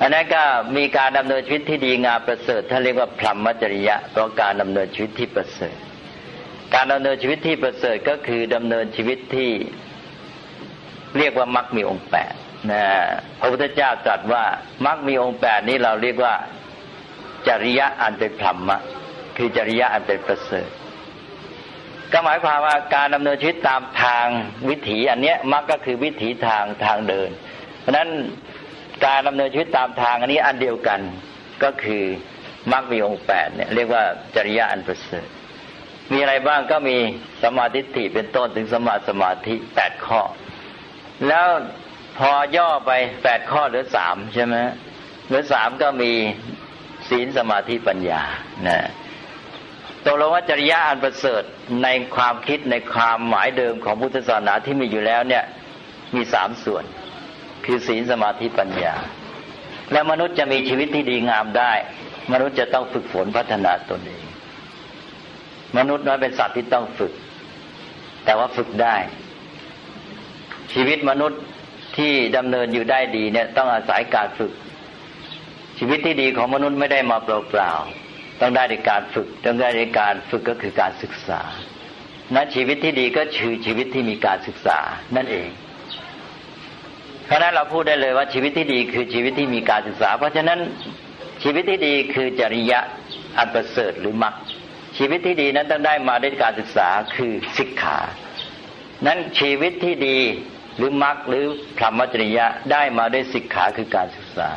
อันนั้นก็มีการดำเนินชีวิตที่ดีงามประเสริฐท่านเรียกว่าพรหมจริยะเพราะการดำเนินชีวิตที่ประเสริฐ การดำเนินชีวิตที่ประเสริฐก็คือดำเนินชีวิตที่เรียกว่ามรรคมีองค์แปดนะพระพุทธเจ้าตรัสว่ามรรคมีองค์แปดนี้เราเรียกว่าจริยะอันเป็นพรหมะคือจริยะอันเป็นประเสริฐ ก็หมายความว่าการดำเนินชีวิตตามทางวิถีอันเนี้ยมรรคก็คือวิถีทางทางเดิน เพราะนั้นการดำเนินชีวิตตามทางอันนี้อันเดียวกันก็คือมรรคมีองค์แปดเนี่ยเรียกว่าจริยะอันประเสริฐมีอะไรบ้างก็มีสมาธิฐิเป็นต้นถึงสมาสมาธิแปดข้อ แล้วพอย่อไปแปดข้อเหลือสามใช่ไหมเหลือสามก็มีศีลสมาธิปัญญานะ ตกลงว่าจริยะอันประเสริฐในความคิดในความหมายเดิมของพุทธศาสนาที่มีอยู่แล้วเนี่ยมีสามส่วน คือศีลสมาธิปัญญา แล้วมนุษย์จะมีชีวิตที่ดีงามได้ มนุษย์จะต้องฝึกฝนพัฒนาตนเอง มนุษย์นั้นเป็นสัตว์ที่ต้องฝึก แต่ว่าฝึกได้ ชีวิตมนุษย์ที่ดำเนินอยู่ได้ดีเนี่ยต้องอาศัยการฝึก ชีวิตที่ดีของมนุษย์ไม่ได้มาเปล่าๆ ต้องได้ในการฝึก ต้องได้ในการฝึกก็คือการศึกษา นั้นชีวิตที่ดีก็คือชีวิตที่มีการศึกษานั่นเอง เพราะนั้นเราพูดได้เลยว่าชีวิตที่ดีคือชีวิตที่มีการศึกษา เพราะฉะนั้นชีวิตที่ดีคือจริยะอันประเสริฐหรือมรรคชีวิตที่ดีนั้นต้องได้มาด้วยการศึกษาคือศิกขา นั้นชีวิตที่ดีหรือมรรคหรือพรหมจริยะได้มาด้วยศิกขาคือการศึกษา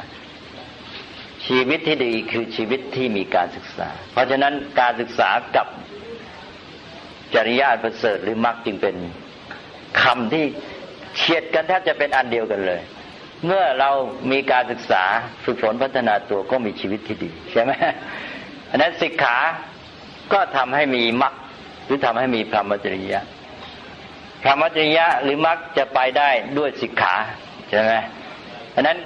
ชีวิตที่ดีคือชีวิตที่มีการศึกษา เพราะฉะนั้นการศึกษากับจริยะประเสริฐหรือมรรคจึงเป็นคำที่เฉียดกันแทบจะเป็นอันเดียวกันเลย เมื่อเรามีการศึกษาฝึกฝนพัฒนาตัวก็มีชีวิตที่ดีใช่ไหมอันนั้นศิกขาก็ทำให้มีมรรคหรือทำให้มีพรหมจริยะพรหมจริยะหรือมรรคจะไปได้ด้วยสิกขาใช่ไหมเพราะนั้น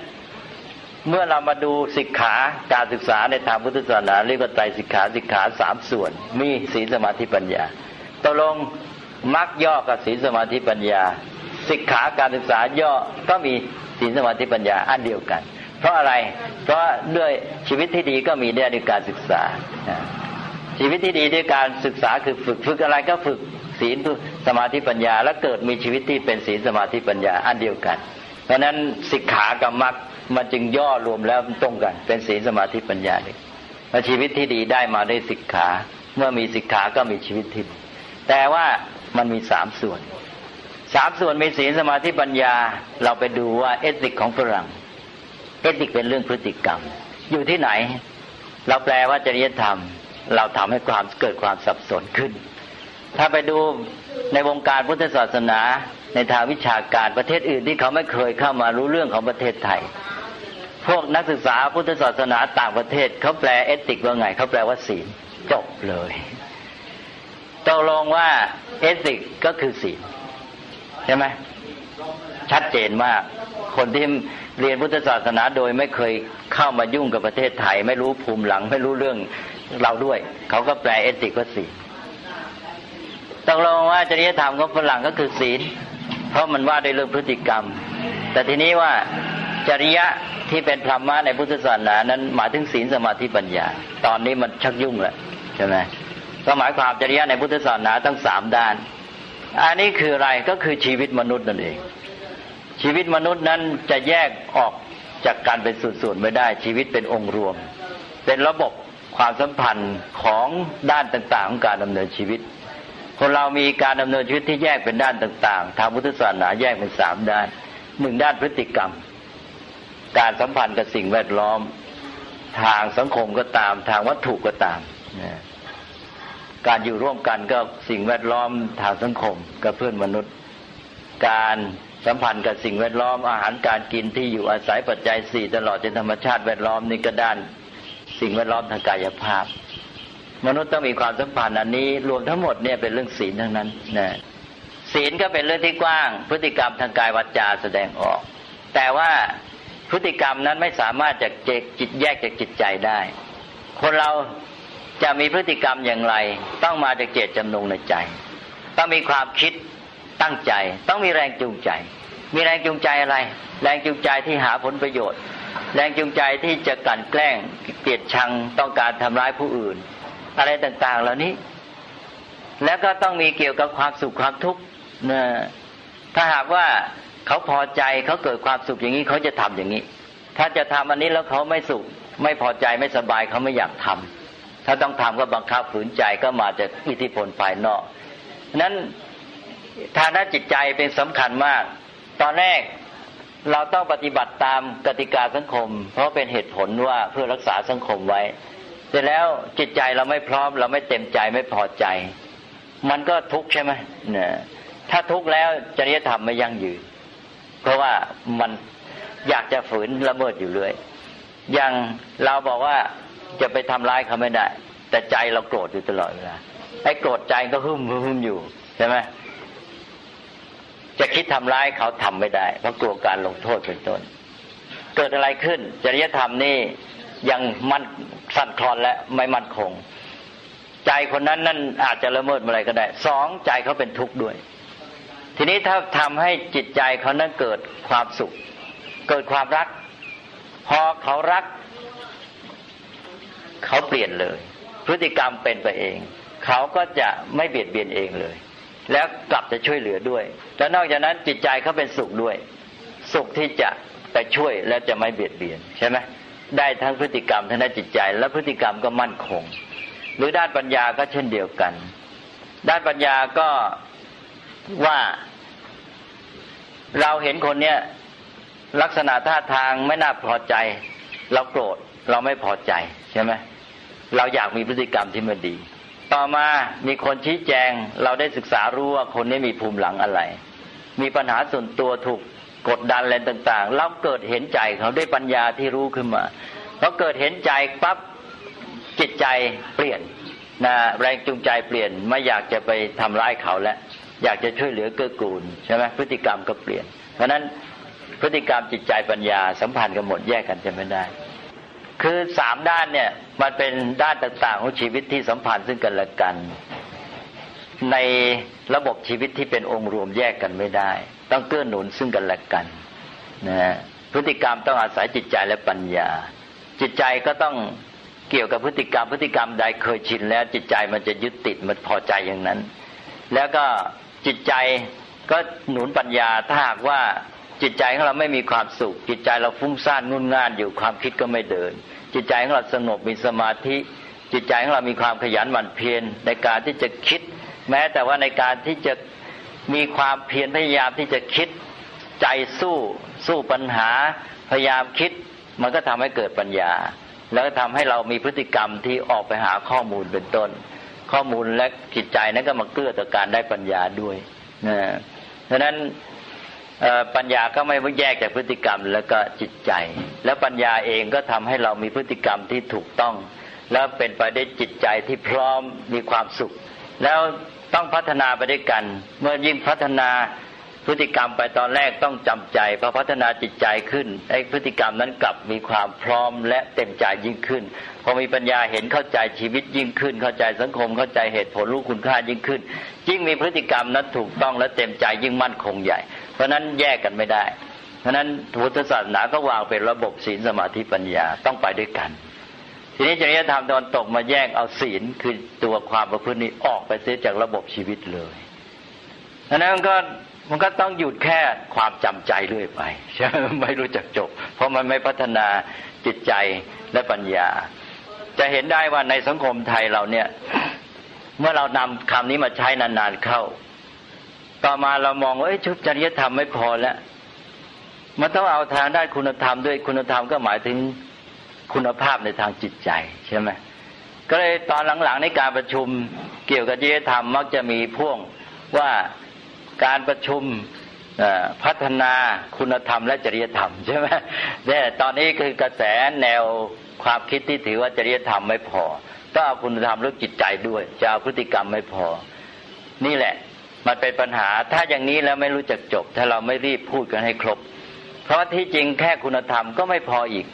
เมื่อเรามาดูสิกขาการศึกษาในทางพุทธศาสนาเรียกว่าไตรสิกขาสิกขาสามส่วน มีศีลสมาธิปัญญาตกลงมรรคย่อกับศีลสมาธิปัญญา สิกขาการศึกษาย่อก็มีศีลสมาธิปัญญาอันเดียวกัน เพราะอะไร เพราะด้วยชีวิตที่ดีก็มีได้ด้วยการศึกษา ชีวิตที่ดีด้วยการศึกษาคือฝึกฝึกอะไรก็ฝึกศีลสมาธิปัญญา แล้วเกิดมีชีวิตที่เป็นศีลสมาธิปัญญา อันเดียวกัน เพราะนั้นสิกขากับมรรคมันจึงย่อรวมแล้วตรงกัน เป็นศีลสมาธิปัญญาเลยชีวิตที่ดีได้มาได้สิกขา เมื่อมีสิกขาก็มีชีวิตที่ดีแต่ว่ามันมีสามส่วนสามส่วนมีศีลสมาธิปัญญา เราไปดูว่าเอติกของฝรั่ง เอติกเป็นเรื่องพฤติกรรม อยู่ที่ไหน เราแปลว่าจริยธรรม เราทำให้ความเกิดความสับสนขึ้น ถ้าไปดูในวงการพุทธศาสนา ในทางวิชาการประเทศอื่นที่เขาไม่เคยเข้ามารู้เรื่องของประเทศไทย พวกนักศึกษาพุทธศาสนาต่างประเทศเขาแปลเอติกว่าไงเขาแปลว่าศีลจบเลยตกลงว่าเอติกก็คือศีลใช่ไหมชัดเจนมาก คนที่เรียนพุทธศาสนาโดยไม่เคยเข้ามายุ่งกับประเทศไทย ไม่รู้ภูมิหลัง ไม่รู้เรื่องเราด้วย เขาก็แปลเอติกว่าศีลตกลงว่าจริยธรรมของฝรั่งก็คือศีล เพราะมันว่าด้วยเรื่องพฤติกรรม แต่ทีนี้ว่าจริยะที่เป็นธรรมะในพุทธศาสนานั้นหมายถึงศีลสมาธิปัญญา ตอนนี้มันชักยุ่งแล้วใช่ไหมก็หมายความจริยะในพุทธศาสนาทั้งสามด้าน อันนี้คืออะไรก็คือชีวิตมนุษย์นั่นเอง ชีวิตมนุษย์นั้นจะแยกออกจากการเป็นส่วนๆไม่ได้ ชีวิตเป็นองค์รวม เป็นระบบความสัมพันธ์ของด้านต่างๆของการดำเนินชีวิต คนเรามีการดำเนินชีวิตที่แยกเป็นด้านต่างๆ ทางพุทธศาสนาแยกเป็นสามด้านหนึ่งด้านพฤติกรรม การสัมพันธ์กับสิ่งแวดล้อม ทางสังคมก็ตาม ทางวัตถุก็ตามการอยู่ร่วมกันก็สิ่งแวดล้อมทางสังคมกับเพื่อนมนุษย์ การสัมพันธ์กับสิ่งแวดล้อมอาหารการกินที่อยู่อาศัยปัจจัยสี่ตลอดจนธรรมชาติแวดล้อมนี่ก็ด้านสิ่งแวดล้อมทางกายภาพ มนุษย์ต้องมีความสัมพันธ์อันนี้ รวมทั้งหมดเนี่ยเป็นเรื่องศีลทั้งนั้นนะศีลก็เป็นเรื่องที่กว้าง พฤติกรรมทางกายวาจาแสดงออก แต่ว่าพฤติกรรมนั้นไม่สามารถจะจิตแยกจากจิตใจได้ คนเราจะมีพฤติกรรมอย่างไร ต้องมาจากเจตจำนงในใจ ต้องมีความคิดตั้งใจ ต้องมีแรงจูงใจ มีแรงจูงใจอะไร แรงจูงใจที่หาผลประโยชน์ แรงจูงใจที่จะกลั่นแกล้งเกลียดชังต้องการทำร้ายผู้อื่น อะไรต่าง ๆ เหล่านี้ แล้วก็ต้องมีเกี่ยวกับความสุขความทุกข์นะถ้าหากว่าเขาพอใจเขาเกิดความสุขอย่างนี้เขาจะทำอย่างนี้ ถ้าจะทำอันนี้แล้วเขาไม่สุข ไม่พอใจไม่สบายเขาไม่อยากทำถ้าต้องทำก็บังคับฝืนใจก็มาจากอิทธิพลภายนอกนั้นฐานะจิตใจเป็นสำคัญมาก ตอนแรกเราต้องปฏิบัติตามกติกาสังคม เพราะเป็นเหตุผลว่าเพื่อรักษาสังคมไว้ เสร็จแล้วจิตใจเราไม่พร้อม เราไม่เต็มใจไม่พอใจ มันก็ทุกข์ใช่ไหมเนี่ยถ้าทุกข์แล้วจริยธรรมไม่ยั่งยืน เพราะว่ามันอยากจะฝืนละเมิดอยู่เรื่อยอย่างเราบอกว่าจะไปทำร้ายเขาไม่ได้ แต่ใจเราโกรธอยู่ตลอดเวลาไอ้โกรธใจก็หึ่มหึ่มอยู่ใช่ไหมจะคิดทำร้ายเขาทำไม่ได้ เพราะกลัวการลงโทษเป็นต้น เกิดอะไรขึ้น จริยธรรมนี่ ยังมันสั่นคลอนและไม่มั่นคง ใจคนนั้นนั่นอาจจะละเมิดอะไรก็ได้สองใจเขาเป็นทุกข์ด้วย ทีนี้ถ้าทำให้จิตใจเขานั้นเกิดความสุข เกิดความรัก พอเขารัก เขาเปลี่ยนเลย พฤติกรรมเป็นไปเอง เขาก็จะไม่เบียดเบียนเองเลย แล้วกลับจะช่วยเหลือด้วย แล้วนอกจากนั้นจิตใจเขาเป็นสุขด้วย สุขที่จะไปช่วยและจะไม่เบียดเบียนใช่ไหม ได้ทั้งพฤติกรรมทั้งด้านจิตใจ และพฤติกรรมก็มั่นคง หรือด้านปัญญาก็เช่นเดียวกัน ด้านปัญญาก็ว่าเราเห็นคนเนี้ยลักษณะท่าทางไม่น่าพอใจ เราโกรธเราไม่พอใจใช่ไหมเราอยากมีพฤติกรรมที่ไม่ดี ต่อมามีคนชี้แจงเราได้ศึกษารู้ว่าคนนี้มีภูมิหลังอะไร มีปัญหาส่วนตัวถูก กดดันอะไรต่าง ๆ เราเกิดเห็นใจเขาด้วยปัญญาที่รู้ขึ้นมาเราเกิดเห็นใจปั๊บจิตใจเปลี่ยนนะแรงจูงใจเปลี่ยนไม่อยากจะไปทำร้ายเขาแล้วอยากจะช่วยเหลือเกื้อกูลใช่ไหมพฤติกรรมก็เปลี่ยน เพราะนั้นพฤติกรรมจิตใจปัญญาสัมพันธ์กันหมดแยกกันจะไม่ได้ คือสามด้านเนี่ยมันเป็นด้านต่างๆของชีวิตที่สัมพันธ์ซึ่งกันและกัน ในระบบชีวิตที่เป็นองค์รวมแยกกันไม่ได้ ต้องเกื้อหนุนซึ่งกันและกันนะพฤติกรรมต้องอาศัยจิตใจและปัญญา จิตใจก็ต้องเกี่ยวกับพฤติกรรม พฤติกรรมใดเคยชินแล้ว จิตใจมันจะยึดติดมันพอใจอย่างนั้น แล้วก็จิตใจก็หนุนปัญญาถ้าหากว่าจิตใจของเราไม่มีความสุข จิตใจเราฟุ้งซ่านงุนง่านอยู่ความคิดก็ไม่เดิน จิตใจของเราสงบมีสมาธิ จิตใจของเรามีความขยันหมั่นเพียรในการที่จะคิด แม้แต่ว่าในการที่จะ มีความเพียรพยายามที่จะคิดใจสู้สู้ปัญหา พยายามคิด มันก็ทำให้เกิดปัญญา แล้วก็ทำให้เรามีพฤติกรรมที่ออกไปหาข้อมูลเป็นต้น ข้อมูลและจิตใจนั้นก็มาเกื้อต่อการได้ปัญญาด้วยนะดังนั้นปัญญาก็ไม่แยกจากพฤติกรรมแล้วก็จิตใจ แล้วปัญญาเองก็ทำให้เรามีพฤติกรรมที่ถูกต้อง แล้วเป็นไปได้จิตใจที่พร้อมมีความสุข แล้ว ต้องพัฒนาไปด้วยกัน เมื่อยิ่งพัฒนาพฤติกรรมไปตอนแรกต้องจำใจพอพัฒนาจิตใจขึ้นไอ้พฤติกรรมนั้นกลับมีความพร้อมและเต็มใจยิ่งขึ้น พอมีปัญญาเห็นเข้าใจชีวิตยิ่งขึ้น เข้าใจสังคมเข้าใจเหตุผลรู้คุณค่ายิ่งขึ้น ยิ่งมีพฤติกรรมนั้นถูกต้องและเต็มใจยิ่งมั่นคงใหญ่ เพราะนั้นแยกกันไม่ได้ เพราะนั้นพุทธศาสนาก็วางเป็นระบบศีลสมาธิปัญญาต้องไปด้วยกัน ทีนี้จริยธรรมตอนตกมาแยกเอาศีลคือตัวความประพฤตินี้ออกไปเสียจากระบบชีวิตเลยเพราะนั้นก็มันก็ต้องหยุดแค่ความจำใจเรื่อยไปใช่ไม่รู้จักจบ เพราะมันไม่พัฒนาจิตใจและปัญญา จะเห็นได้ว่าในสังคมไทยเราเนี่ย เมื่อเรานำคำนี้มาใช้นานๆเข้า ต่อมาเรามองว่าชุดจริยธรรมไม่พอแล้วมันต้องเอาทางด้านคุณธรรมด้วยคุณธรรมก็หมายถึง คุณภาพในทางจิตใจใช่ไหมก็เลยตอนหลังๆในการประชุมเกี่ยวกับจริยธรรมมักจะมีพ่วงว่าการประชุมพัฒนาคุณธรรมและจริยธรรมใช่ไหมเนี่ยตอนนี้คือกระแสแนวความคิดที่ถือว่าจริยธรรมไม่พอต้องเอาคุณธรรมเรื่องจิตใจด้วยจะเอาพฤติกรรมไม่พอ นี่แหละ มันเป็นปัญหาถ้าอย่างนี้แล้วไม่รู้จักจบ ถ้าเราไม่รีบพูดกันให้ครบ เพราะที่จริงแค่คุณธรรมก็ไม่พออีก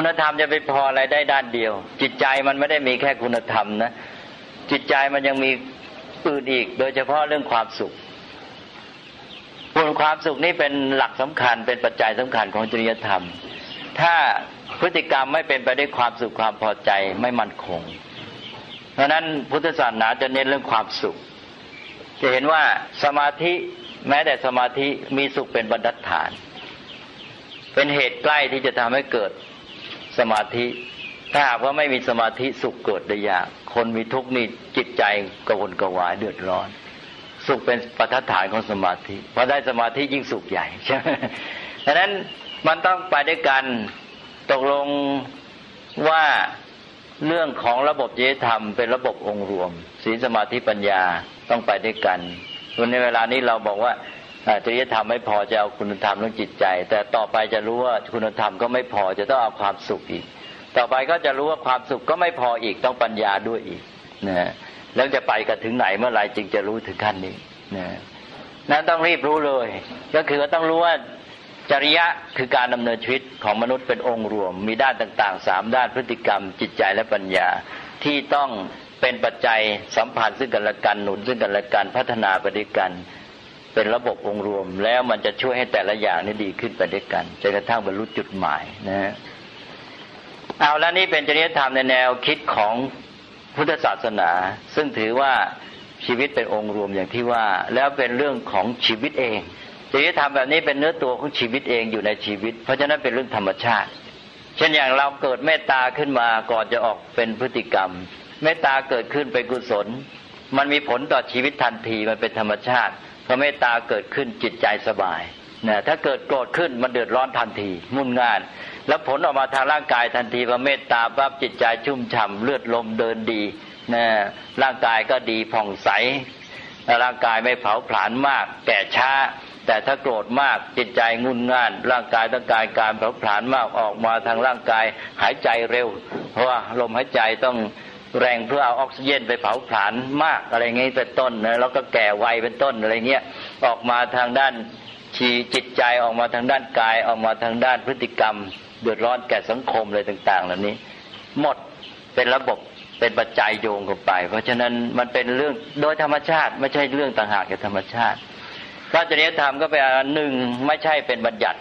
คุณธรรมจะไปพออะไรได้ด้านเดียว จิตใจมันไม่ได้มีแค่คุณธรรมนะ จิตใจมันยังมีอื่นอีก โดยเฉพาะเรื่องความสุขคุณความสุขนี่เป็นหลักสำคัญ เป็นปัจจัยสำคัญของจริยธรรม ถ้าพฤติกรรมไม่เป็นไปด้วยความสุขความพอใจไม่มั่นคง เพราะนั้นพุทธศาสนาจะเน้นเรื่องความสุข จะเห็นว่าสมาธิแม้แต่สมาธิมีสุขเป็นบรรทัดฐาน เป็นเหตุใกล้ที่จะทำให้เกิด สมาธิ ถ้าหากว่าไม่มีสมาธิสุขเกิดได้ยาก คนมีทุกข์นี่จิตใจกระวนกระวายเดือดร้อน สุขเป็นประทัดฐานของสมาธิพอได้สมาธิยิ่งสุขใหญ่ใช่ไหมดังนั้นมันต้องไปด้วยกันตกลงว่าเรื่องของระบบจริยธรรมเป็นระบบองค์รวมศีลสมาธิปัญญาต้องไปด้วยกันวันในเวลานี้เราบอกว่า จริยธรรมไม่พอจะเอาคุณธรรมเรื่องจิตใจ แต่ต่อไปจะรู้ว่าคุณธรรมก็ไม่พอจะต้องเอาความสุขอีก ต่อไปก็จะรู้ว่าความสุขก็ไม่พออีกต้องปัญญาด้วยอีกนะแล้วจะไปกันถึงไหนเมื่อไหร่จึงจะรู้ถึงขั้นนี้นะนั้นต้องรีบรู้เลย ก็คือต้องรู้ว่าจริยะคือการดำเนินชีวิตของมนุษย์เป็นองค์รวม มีด้านต่างๆสามด้านพฤติกรรม จิตใจและปัญญาที่ต้องเป็นปัจจัยสัมพันธ์ซึ่งกันและกันหนุนซึ่งกันและกันพัฒนาไปด้วยกัน เป็นระบบองค์รวม แล้วมันจะช่วยให้แต่ละอย่างนี้ดีขึ้นไปด้วยกันจนกระทั่งบรรลุจุดหมายนะฮะเอาแล้วนี่เป็นจริยธรรมในแนวคิดของพุทธศาสนา ซึ่งถือว่าชีวิตเป็นองค์รวมอย่างที่ว่า แล้วเป็นเรื่องของชีวิตเองจริยธรรมแบบนี้เป็นเนื้อตัวของชีวิตเองอยู่ในชีวิต เพราะฉะนั้นเป็นเรื่องธรรมชาติ เช่นอย่างเราเกิดเมตตาขึ้นมาก่อนจะออกเป็นพฤติกรรม เมตตาเกิดขึ้นเป็นกุศล มันมีผลต่อชีวิตทันทีมันเป็นธรรมชาติ พอเมตตาเกิดขึ้นจิตใจสบายนะถ้าเกิดโกรธขึ้นมันเดือดร้อนทันทีมุ่นงาน แล้วผลออกมาทางร่างกายทันทีพอเมตตาปั๊บจิตใจชุ่มฉ่าเลือดลมเดินดีนะร่างกายก็ดีผ่องใสร่างกายไม่เผาผลาญมาก แก่ช้า แต่ถ้าโกรธมากจิตใจงุนง่าน ร่างกายต้องการการเผาผลาญมากออกมาทางร่างกายหายใจเร็ว เพราะว่าลมหายใจต้อง แรงเพื่อเอาออกซิเจนไปเผาผลาญมากอะไรเงี้ยเป็นต้นนะแล้วก็แก่วัยเป็นต้นอะไรเงี้ยออกมาทางด้านชีจิตใจออกมาทางด้านกายออกมาทางด้านพฤติกรรม เดือดร้อนแก่สังคมอะไรต่าง ๆ เหล่านี้ หมดเป็นระบบเป็นปัจจัยโยงกันไป เพราะฉะนั้นมันเป็นเรื่องโดยธรรมชาติ ไม่ใช่เรื่องต่างหากจากธรรมชาติพระจริยธรรมก็เป็นหนึ่งไม่ใช่เป็นบัญญัติ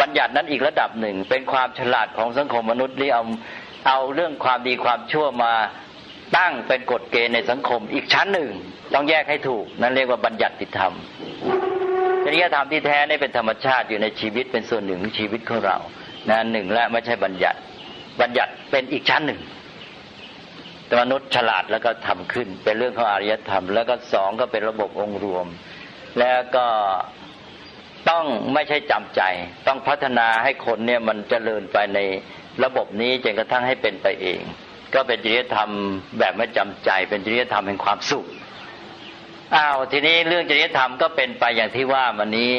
บัญญัตินั้นอีกระดับหนึ่ง เป็นความฉลาดของสังคมมนุษย์ที่เอา เอาเรื่องความดีความชั่วมาตั้งเป็นกฎเกณฑ์ในสังคม อีกชั้นหนึ่ง ต้องแยกให้ถูก นั่นเรียกว่าบัญญัติธรรมจริยธรรมที่แท้นี่เป็นธรรมชาติอยู่ในชีวิตเป็นส่วนหนึ่งของชีวิตของเรานะหนึ่งและไม่ใช่บัญญัติ บัญญัติเป็นอีกชั้นหนึ่งมนุษย์ฉลาดแล้วก็ทำขึ้น เป็นเรื่องของอารยธรรม แล้วก็สองก็เป็นระบบองค์รวม แล้วก็ต้องไม่ใช่จำใจ ต้องพัฒนาให้คนเนี่ยมันเจริญไปใน ระบบนี้จนกระทั่งให้เป็นไปเอง ก็เป็นจริยธรรมแบบไม่จำใจ เป็นจริยธรรมแห่งความสุขอ้าวทีนี้เรื่องจริยธรรมก็เป็นไปอย่างที่ว่ามันนี้